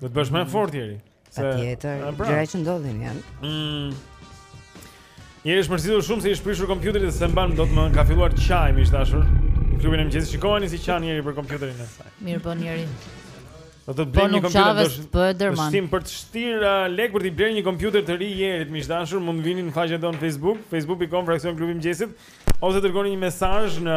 Do të bësh më mm. fort Jeri. Patjetër, pra. gjëra që ndodhin janë. Mm. Jeri është mërzitur shumë se i është prishur kompjuteri dhe s'e mban dot më ka filluar të qajë, miq dashur. Në klubin e mëngjesit, shikojani si qan Jeri për kompjuterin e saj. Mirë bën Jeri. Do të blej po një kompjuter të shtim për të shtim për të shtir uh, lek për të blej një kompjuter të ri Jerit, miq dashur, mund të vini në faqen tonë Facebook, facebook.com fraksion klubi mëngjesit, ose dërgoni një mesazh në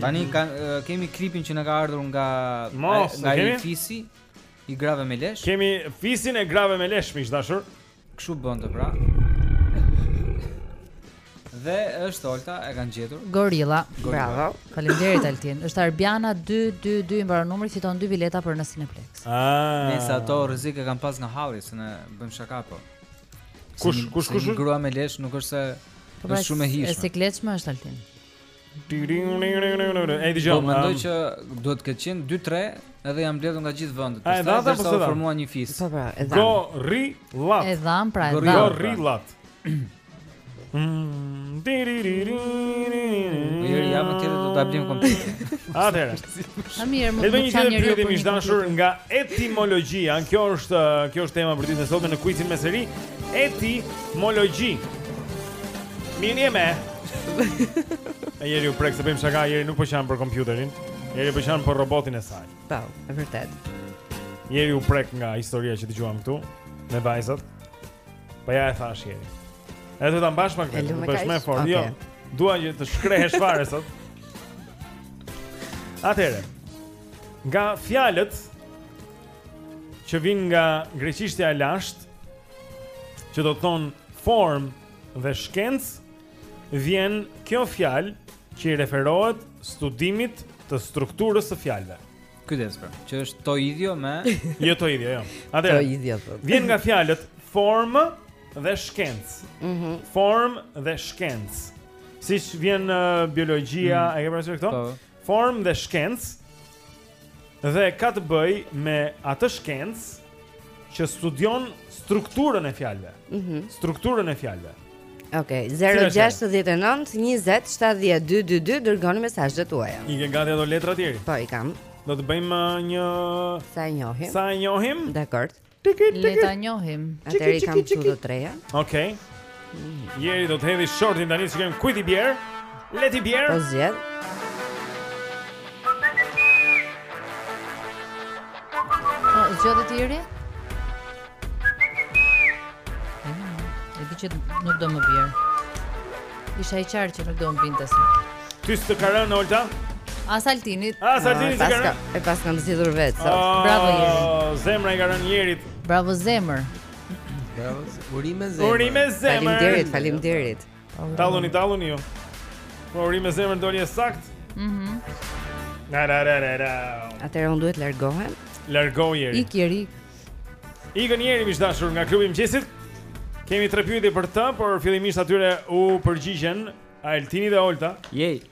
Tani ka, kemi klipin që na ka ardhur nga Mos, nga kemi? fisi i grave me lesh. Kemi fisin e grave me lesh, miq dashur. Kshu bënte pra. Dhe është Olta e kanë gjetur. Gorilla. Bravo. Faleminderit Altin. Është Arbiana 222 i mbaron numri, fiton dy bileta për në Cineplex. Ah. Nëse ato rrezik e kanë pas nga halli se ne bëjmë shaka po. Kush kush kush një grua me lesh nuk është se po është pra, shumë e hijshme. Është sikletshme është Altin. E di jam. Po, mendoj um, që duhet të ketë qenë 2-3, edhe janë mbledhur nga gjithë vendet. Pastaj formuan një fis. Po pra, e dham. Gorillat. E dham pra, e dham. Gorillat. Mm, Jeri, ja një tjetër do ta blejmë kompjuter. Atëherë. Ha mirë, më vjen një pyetje për miq dashur nga etimologjia. Kjo është kjo është tema për ditën e sotme në quizin me seri etimologji. Mirë jemi. Jeri u prek se bëjmë shaka, Jeri nuk po qan për kompjuterin. Jeri po qan për robotin e saj. Po, e vërtet. Jeri u prek nga historia që dëgjuam këtu me vajzat. Po ja e thash Jeri. E do ta mbash pak vetë, po është më fort. Jo. Dua që të shkrehesh fare sot. Atëherë. Nga fjalët që vijnë nga greqishtja e lashtë, që do të thonë formë dhe shkencë, vjen kjo fjalë që i referohet studimit të strukturës së fjalëve. Kujdes pra, që është to idhjo me Jo to idhjo, jo. Atëherë. To idhjo. Vjen nga fjalët formë dhe shkencë. Mhm. Mm formë dhe shkencë. Siç vjen uh, biologjia, mm. e ke parasysh këto? Po. Formë dhe shkencë. Dhe ka të bëjë me atë shkencë që studion strukturën e fjalëve. Mhm. Mm strukturën e fjalëve. Okej, 069 20 70 222 dërgoni mesazhet tuaja. I ke gati ato letra të tjera? Po, i kam. Do të bëjmë uh, një sa e njohim. Sa e njohim? Dakord. Le ta njohim. Atëherë i kam këtu të treja. Okej. Okay. Jeri do të hedhë shortin tani, shikojmë kujt i bie. Le t'i bjerë. Po zgjedh. Po zgjedh ti Jeri? E di që nuk do më bjerë. Isha i qartë që nuk do më binte. As ty s'të ka rënë Olta? As Altinit. As Altinit ah, s'ka. E paskam zgjedhur vetë. Ah, Bravo Jeri. Zemra i ka rënë Jerit. Bravo zemër. Urime zemër. Urime zemër. Faleminderit, faleminderit. Talluni, talluni ju. Po urime zemër doli e saktë. Mhm. Mm na ra ra ra ra. Atëherë unë duhet largohem. Largohu Jeri. Ik Jeri. Iku Jeri miq të dashur nga klubi i mëngjesit. Kemi tre pyetje për të, por fillimisht atyre u përgjigjen Altini dhe Olta. Jej.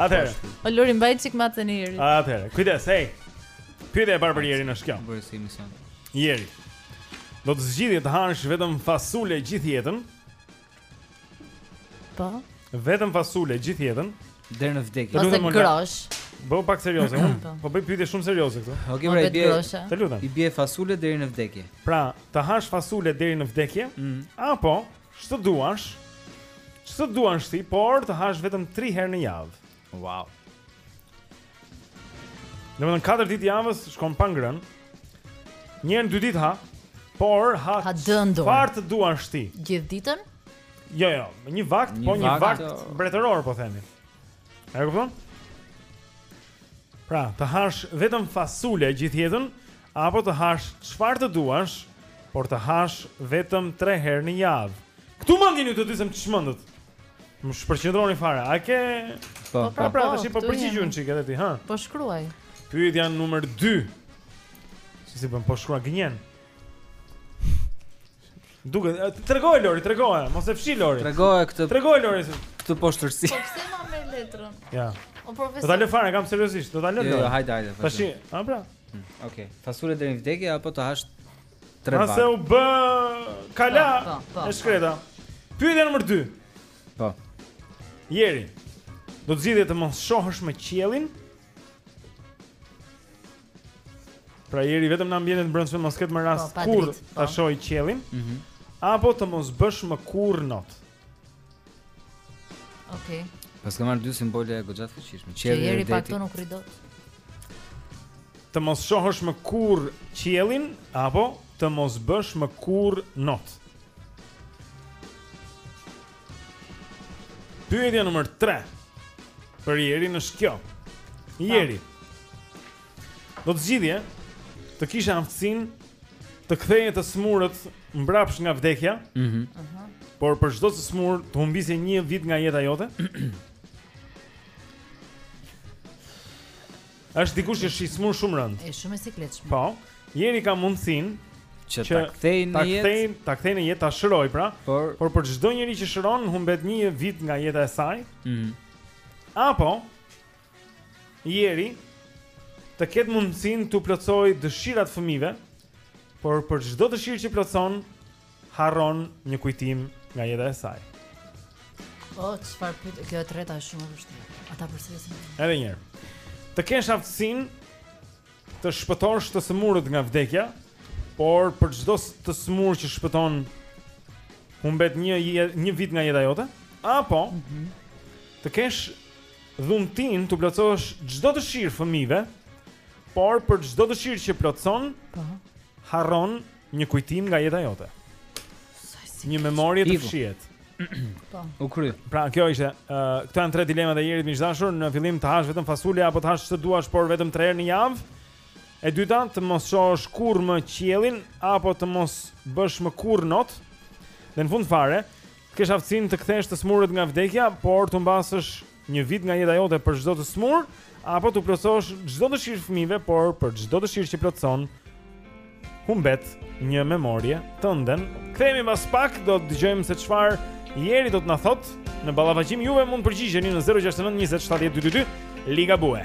Atëherë. O Lori mbaj çik me atë njëri. Atëherë, kujdes, hey. Pyetja e parë për Jerin është kjo. Bëj si mision. Jeri. Do të zgjidhje të haje vetëm fasule gjithë jetën? Po. Vetëm fasule gjithë jetën? Deri në vdekje. Ose groshë. Bëhu pak serioze, unë po. po bëj pyetje shumë serioze këtu. Okej, i bie. Të lutem. I bie fasule deri në vdekje. Pra, të hash fasule deri në vdekje? Mm. Apo Ç'të duash? Ç'të duash ti, por të hash vetëm 3 herë në javë. Wow. Domethënë 4 ditë të javës shkon pa ngrënë. Një herë në 2 ditë ha. Por ha, ha çfarë të duash ti. Gjithë ditën? Jo, jo, një vakt, një po një vakt, vakt mbretëror po themi. E kupton? Pra, të hash vetëm fasule gjithë jetën apo të hash çfarë të duash, por të hash vetëm 3 herë në javë. Ktu më ndihni të dy se m'çmendët. Më shpërqendroni fare. A ke Po, po, pra, pra, tash po përgjigju një çik edhe ti, ha. Po shkruaj. Pyetja numër 2. Si si bën po shkruaj gënjen. Duke, tregoje Lori, tregoje, mos e fshi Lori. Tregoje këtë. Tregoje Lori këtë poshtërsi. Po pse ma merr letrën? Ja. O profesor. Do ta lë fare, e kam seriozisht, do ta lë. Jo, jo, hajde, hajde. Tashi, ha pra. Ok, fasule deri në vdekje apo të hash tre herë? Ajo se u bë kala po, po, po, e shkreta. Pyetja numër 2. Po. Jeri, do të zgjidhje të mos shohësh më qiellin? Pra jeri vetëm në ambientet e brendshme të mos ketë më rast po, kurrë ta po. shohë qiellin mm -hmm. Apo të mos bësh më kurrë not Okej. Okay. Paskam marrë dy simbole goxha të fuqishme. Qielli dhe deti. Qielli nuk rri dot. Të mos shohësh më kurrë qiellin apo të mos bësh më kurrë not. Pyetja numër 3 për Jerin është kjo. Jeri Do të zgjidhje të kishe aftësinë të ktheje të sëmurët mbrapsht nga vdekja. Mhm. Mm uh -huh. Por për çdo të sëmurë të humbisje një vit nga jeta jote. Është dikush që është i sëmurë shumë rëndë. Është shumë e sikletshme. Po. Jeri ka mundësinë që, që ta kthejë në jetë, ta kthejë, ta kthejë në jetë, ta shërojë pra. Por, por për çdo njeri që shëron humbet një vit nga jeta e saj. Mhm. Mm Apo Jeri të ketë mundësinë t'u plotësojë dëshirat fëmijëve, por për çdo dëshirë që plotëson, harron një kujtim nga jeta e saj. O, oh, çfarë pyet, kjo e treta është shumë e vështirë. A ta përsëris. Edhe një herë. Të kesh aftësinë të shpëtosh të sëmurët nga vdekja, por për çdo të sëmurë që shpëton humbet një një vit nga jeta jote, apo mm -hmm. të kesh dhuntinë t'u plotësosh çdo dëshirë fëmijëve, por për çdo dëshirë që plotëson, po. Harron një kujtim nga jeta jote. Një memorie të fshihet. Po. U krye. Pra kjo ishte, uh, këto janë tre dilemat e Jerit miq të dashur, në fillim të hash vetëm fasule apo të hash ç'të duash por vetëm 3 herë në javë. E dyta, të mos shohësh kurrë më qiellin apo të mos bësh më kurrë not. Dhe në fund fare, Të kesh aftësinë të kthesh të sëmurët nga vdekja, por të humbasësh një vit nga jeta jote për çdo të sëmurë, apo t'u plotësosh çdo dëshirë fëmijëve, por për çdo dëshirë që plotëson humbet një memorie tënden. Kthehemi pas pak, do të dëgjojmë se çfarë Jeri do të na thotë në ballafaqim. Juve mund të përgjigjeni në 069 20 70 222. Liga Bue.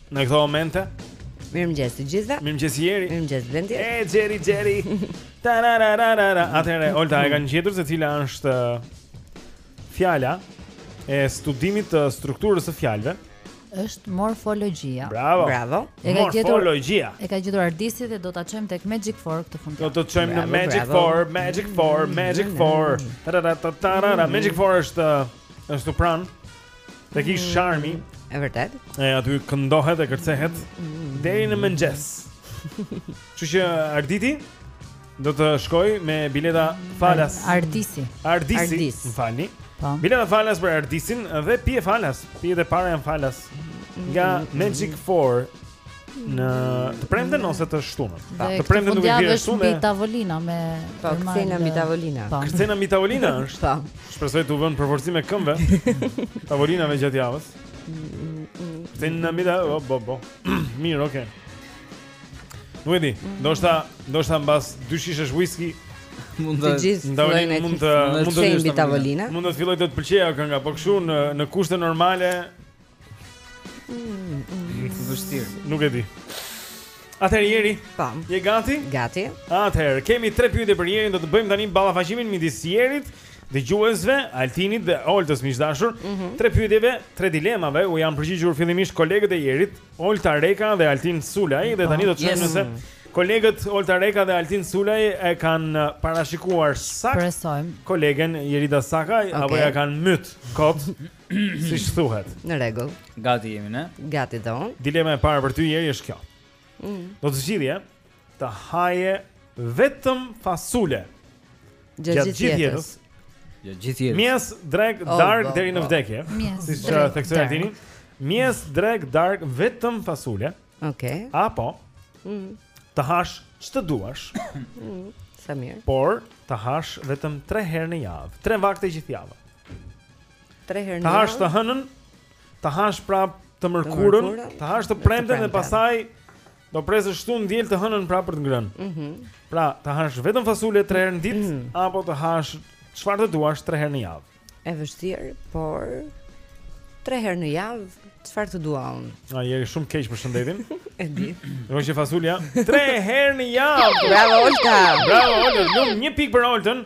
Në këto momente Mirëmëngjes të gjithëve. Mirëmëngjes Jeri. Mirëmëngjes Blendi. E Jeri Jeri. Tararararara. Atëherë Olta e kanë gjetur se cila është uh, fjala e studimit të strukturës së fjalëve. Është morfologjia. Bravo. Bravo. E ka gjetur morfologjia. E ka gjetur Ardisi dhe do ta çojmë tek Magic Four këtë fund. Do të çojmë në Magic Four, Magic Four, Magic Four. Tararararara. Magic Four është uh, është u pranë. Tek i mm, Sharmi E vërtet E aty këndohet e kërcehet mm. Deri në mëngjes Kështu që Arditi Do të shkojë me bileta falas Ardisi Ardisi Ardis. Më falni po. Bileta falas për ardisin Dhe pije falas Pijet e para janë falas Nga mm, Magic 4 në të premten ose të shtunën. Të premten nuk e vjen shtunë. Mbi tavolina me po kërcena mbi tavolina. Po. Kërcena mbi tavolina është. Po. Shpresoj t'u vënë përforcime këmbëve tavolinave gjatë javës. Kërcena mbi tavolina. Oh, bo bo. Mirë, okay. Nuk e di. Do të do të mbas dy shishe whisky. Mund të gjithë mund të mund të mund të mbi tavolina. Mund të fillojë të të pëlqejë ajo kënga, po kështu në në kushte normale. Vështirë. Nuk e di. Atëherë jeri. Po. Je gati? Gati. Atëherë kemi tre pyetje për jerin, do të bëjmë tani ballafaqimin midis jerit, dëgjuesve, Altinit dhe Oltës miq të dashur. Mm -hmm. Tre pyetjeve, tre dilemave u janë përgjigjur fillimisht kolegët e jerit, Olta Reka dhe Altin Sulaj dhe tani do të shohim yes. nëse kolegët Olta Reka dhe Altin Sulaj e kanë uh, parashikuar saktë. Shpresojmë. Kolegen Jerida Sakaj okay. apo ia kanë mbyt kot. Siç thuhet Në rregull Gati jemi ne Gati do Dilema e parë për ty jeri është kjo mm. Do të zgjidhje Të haje vetëm fasule Gjatë gjithë jetës jetës Gjatë gjithë jetës Mjes, drekë, oh, darkë, deri në vdekje Mjes, siç theksoi Altini Mjes, drekë, darkë, vetëm fasule Ok Apo mm. Të hash ç'të duash mm. Sa mirë Por të hash vetëm tre herë në javë Tre vakte gjithë javë 3 herë në javë. Të hash të hënën, të hash prap të mërkurën, të hash të premten dhe pastaj do presësh shtunë diel të hënën prap për të ngrënë. Mhm. Mm pra, të hash vetëm fasule 3 herë në ditë mm -hmm. apo të hash çfarë të duash 3 herë në javë. E vështirë, por 3 herë në javë çfarë të dua unë. A Jeri shumë keq për shëndetin? E di. Do të fasulja 3 herë në javë. Bravo Olta. Bravo Olta, lum një pikë për Oltën.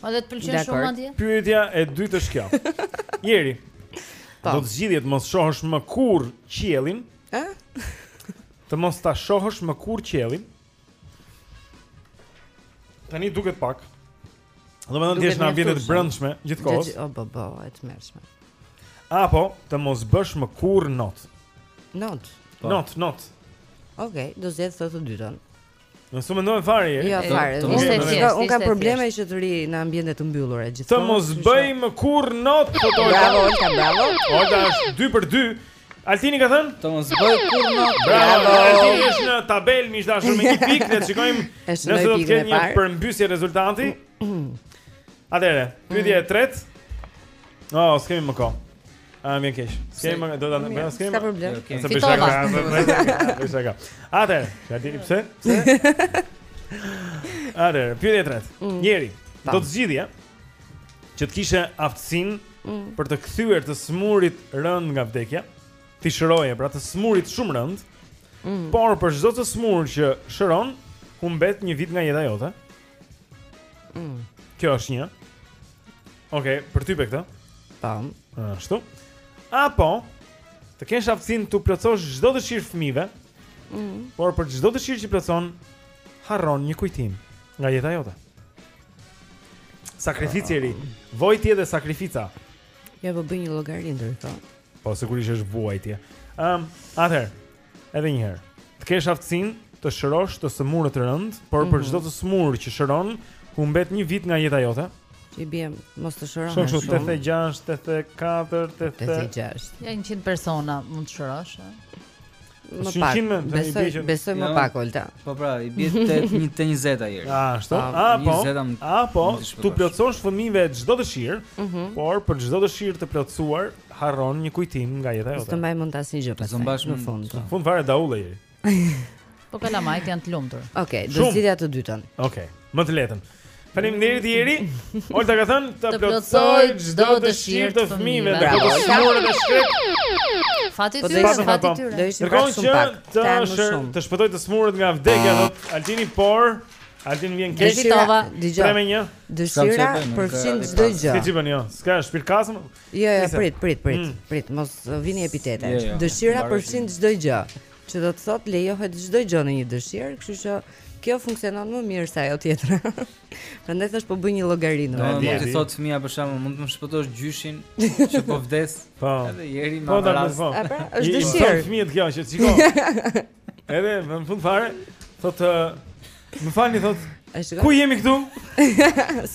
Madje të pëlqen shumë madje? Pyetja e dytë është kjo. Jeri, po. do të zgjidhje të mos shohësh më kurrë qiellin? E? Të mos ta shohësh më kurrë qiellin? Tani duket pak. Domethënë ti në ambientet e brendshme gjithkohës. O bo bo, e tmerrshme. Apo të mos bësh më kurrë not. Not. Po. Not, not. Okej, okay, do zgjedh të dytën. Nuk u mendove fare Jeri? Jo, fare. Të, të, të, të, të, unë kam probleme që të rri në ambiente të mbyllura gjithë. Të mos bëj më kurrë not po do. Bravo, Olta, bravo. Olta është 2 për 2. Altini ka thënë? Të mos bëj kurrë not Bravo, Altini është në tabelë miq të dashur me një pikë, le të shikojmë nëse do të ketë një përmbysje rezultati. Atëherë, pyetja e tretë. Oh, s'kemi më kohë. A më kesh. S'kemi do ta bëjmë s'kemi. S'ka problem. Bëj shaka. Bëj shaka. Atë, ja di pse? Pse? Atëherë, pyetja e tretë. Mm. Jeri, do të zgjidhje që të kishe aftësinë mm. për të kthyer të sëmurët rëndë nga vdekja, t'i shëroje pra të sëmurët shumë rëndë. Mm. Por për çdo të sëmurë që shëron, humbet një vit nga jeta jote. Mm. Kjo është një. Okej, okay, për ty pe këtë. Tam. Ashtu. Apo të kesh aftësinë t'u plotësosh çdo dëshirë fëmijëve. Mm. Por për çdo dëshirë që plotëson, harron një kujtim nga jeta jote. Sakrificë Jeri. Vuajtje dhe sakrifica. Ja po bëj një llogari ndër këto. Po sigurisht është vuajtje. Ëm, um, atëherë, Edhe një herë. Të kesh aftësinë të shërosh të sëmurët rëndë, por mm -hmm. për mhm. çdo të sëmurë që shëron, humbet një vit nga jeta jote. I bie mos të shërosh. Shumë shumë 86, 84, 86. Ja 100 persona mund të shërosh, ëh. Më pak. Besoj, besoj më pak Olta. Po pra, i bie te 120-a Jeri. Ah, ashtu. Ah, po. Ah, po. T'u plotësosh fëmijëve çdo dëshirë, mhm. por për çdo dëshirë të plotësuar, harron një kujtim nga jeta jote. S'do mbaj mend asnjë gjë pastaj. S'do mbash në fund. Në fund fare daulle Jeri. Po kalamajt janë të lumtur. Okej, okay, do zgjidhja të dytën. Okej, okay, më të lehtën. Faleminderit Jeri. Olta ka thënë të plotësoj çdo dëshirë të fëmijëve. Bravo. Fati po ty, fati ty. Do ishte pak shumë pak. Të shër, të shpëtoj të smurët nga vdekja thotë Altini, por Altin më vjen keq. Dëshira, dëgjoj. Dëshira përfshin çdo gjë. Ti çipan jo. S'ka shpirtkazëm. Jo, jo, prit, prit, prit, mm. prit, mos vini epitete. Jo, jo, Dëshira përfshin çdo gjë, që do të thotë lejohet çdo gjë në një dëshirë, kështu që kjo funksionon më mirë se ajo tjetra. Prandaj thashë po bëj një llogari në mend. Mund të thotë fëmija për shembull, mund të më shpëtosh gjyshin që po vdes. Po. Edhe Jeri më po, vras. Po, pra, është dëshirë. Është e fëmijës kjo që shiko. Edhe në fund fare thotë Më falni thot. Ku jemi këtu,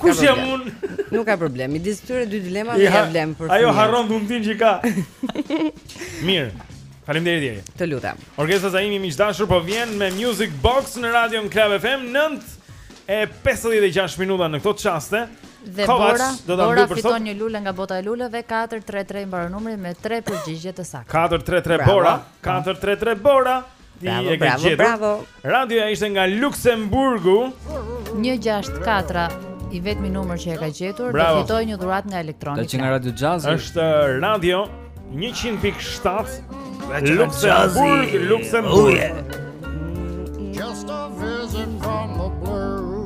Kush jam un? Nuk ka problem. Midis këtyre dy dilema më ja vlem për. Ajo harron dhuntin që ka. Mirë. Faleminderit deri. Të lutem. Orkestra Zaimi miq të dashur po vjen me Music Box në Radio Club FM 9 e 56 minuta në këto çaste. Dhe Bora, do ta bëj për sot. Fiton një lule nga bota e luleve 433 mbaron numri me 3 përgjigje të sakta. 433 Bora, 433 Bora. Ti bravo, e ke bravo, gjetur. Bravo. Radioja ishte nga Luksemburgu. 164 i vetmi numër që e ka gjetur do fitoj një dhuratë nga Electronica. Që nga Radio Jazz. Është Radio 100.7 Luksemburg, Luksemburg. Oh, Just a visit from the blue.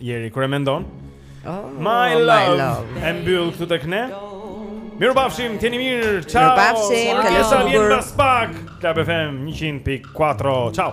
Jeri, kur e mendon? Oh, my, love. my love. E mbyll këtu tek ne. Mirupafshim, të jeni mirë, ciao Mirupafshim, ka Kjesa vjen pas pak Club FM 100.4, ciao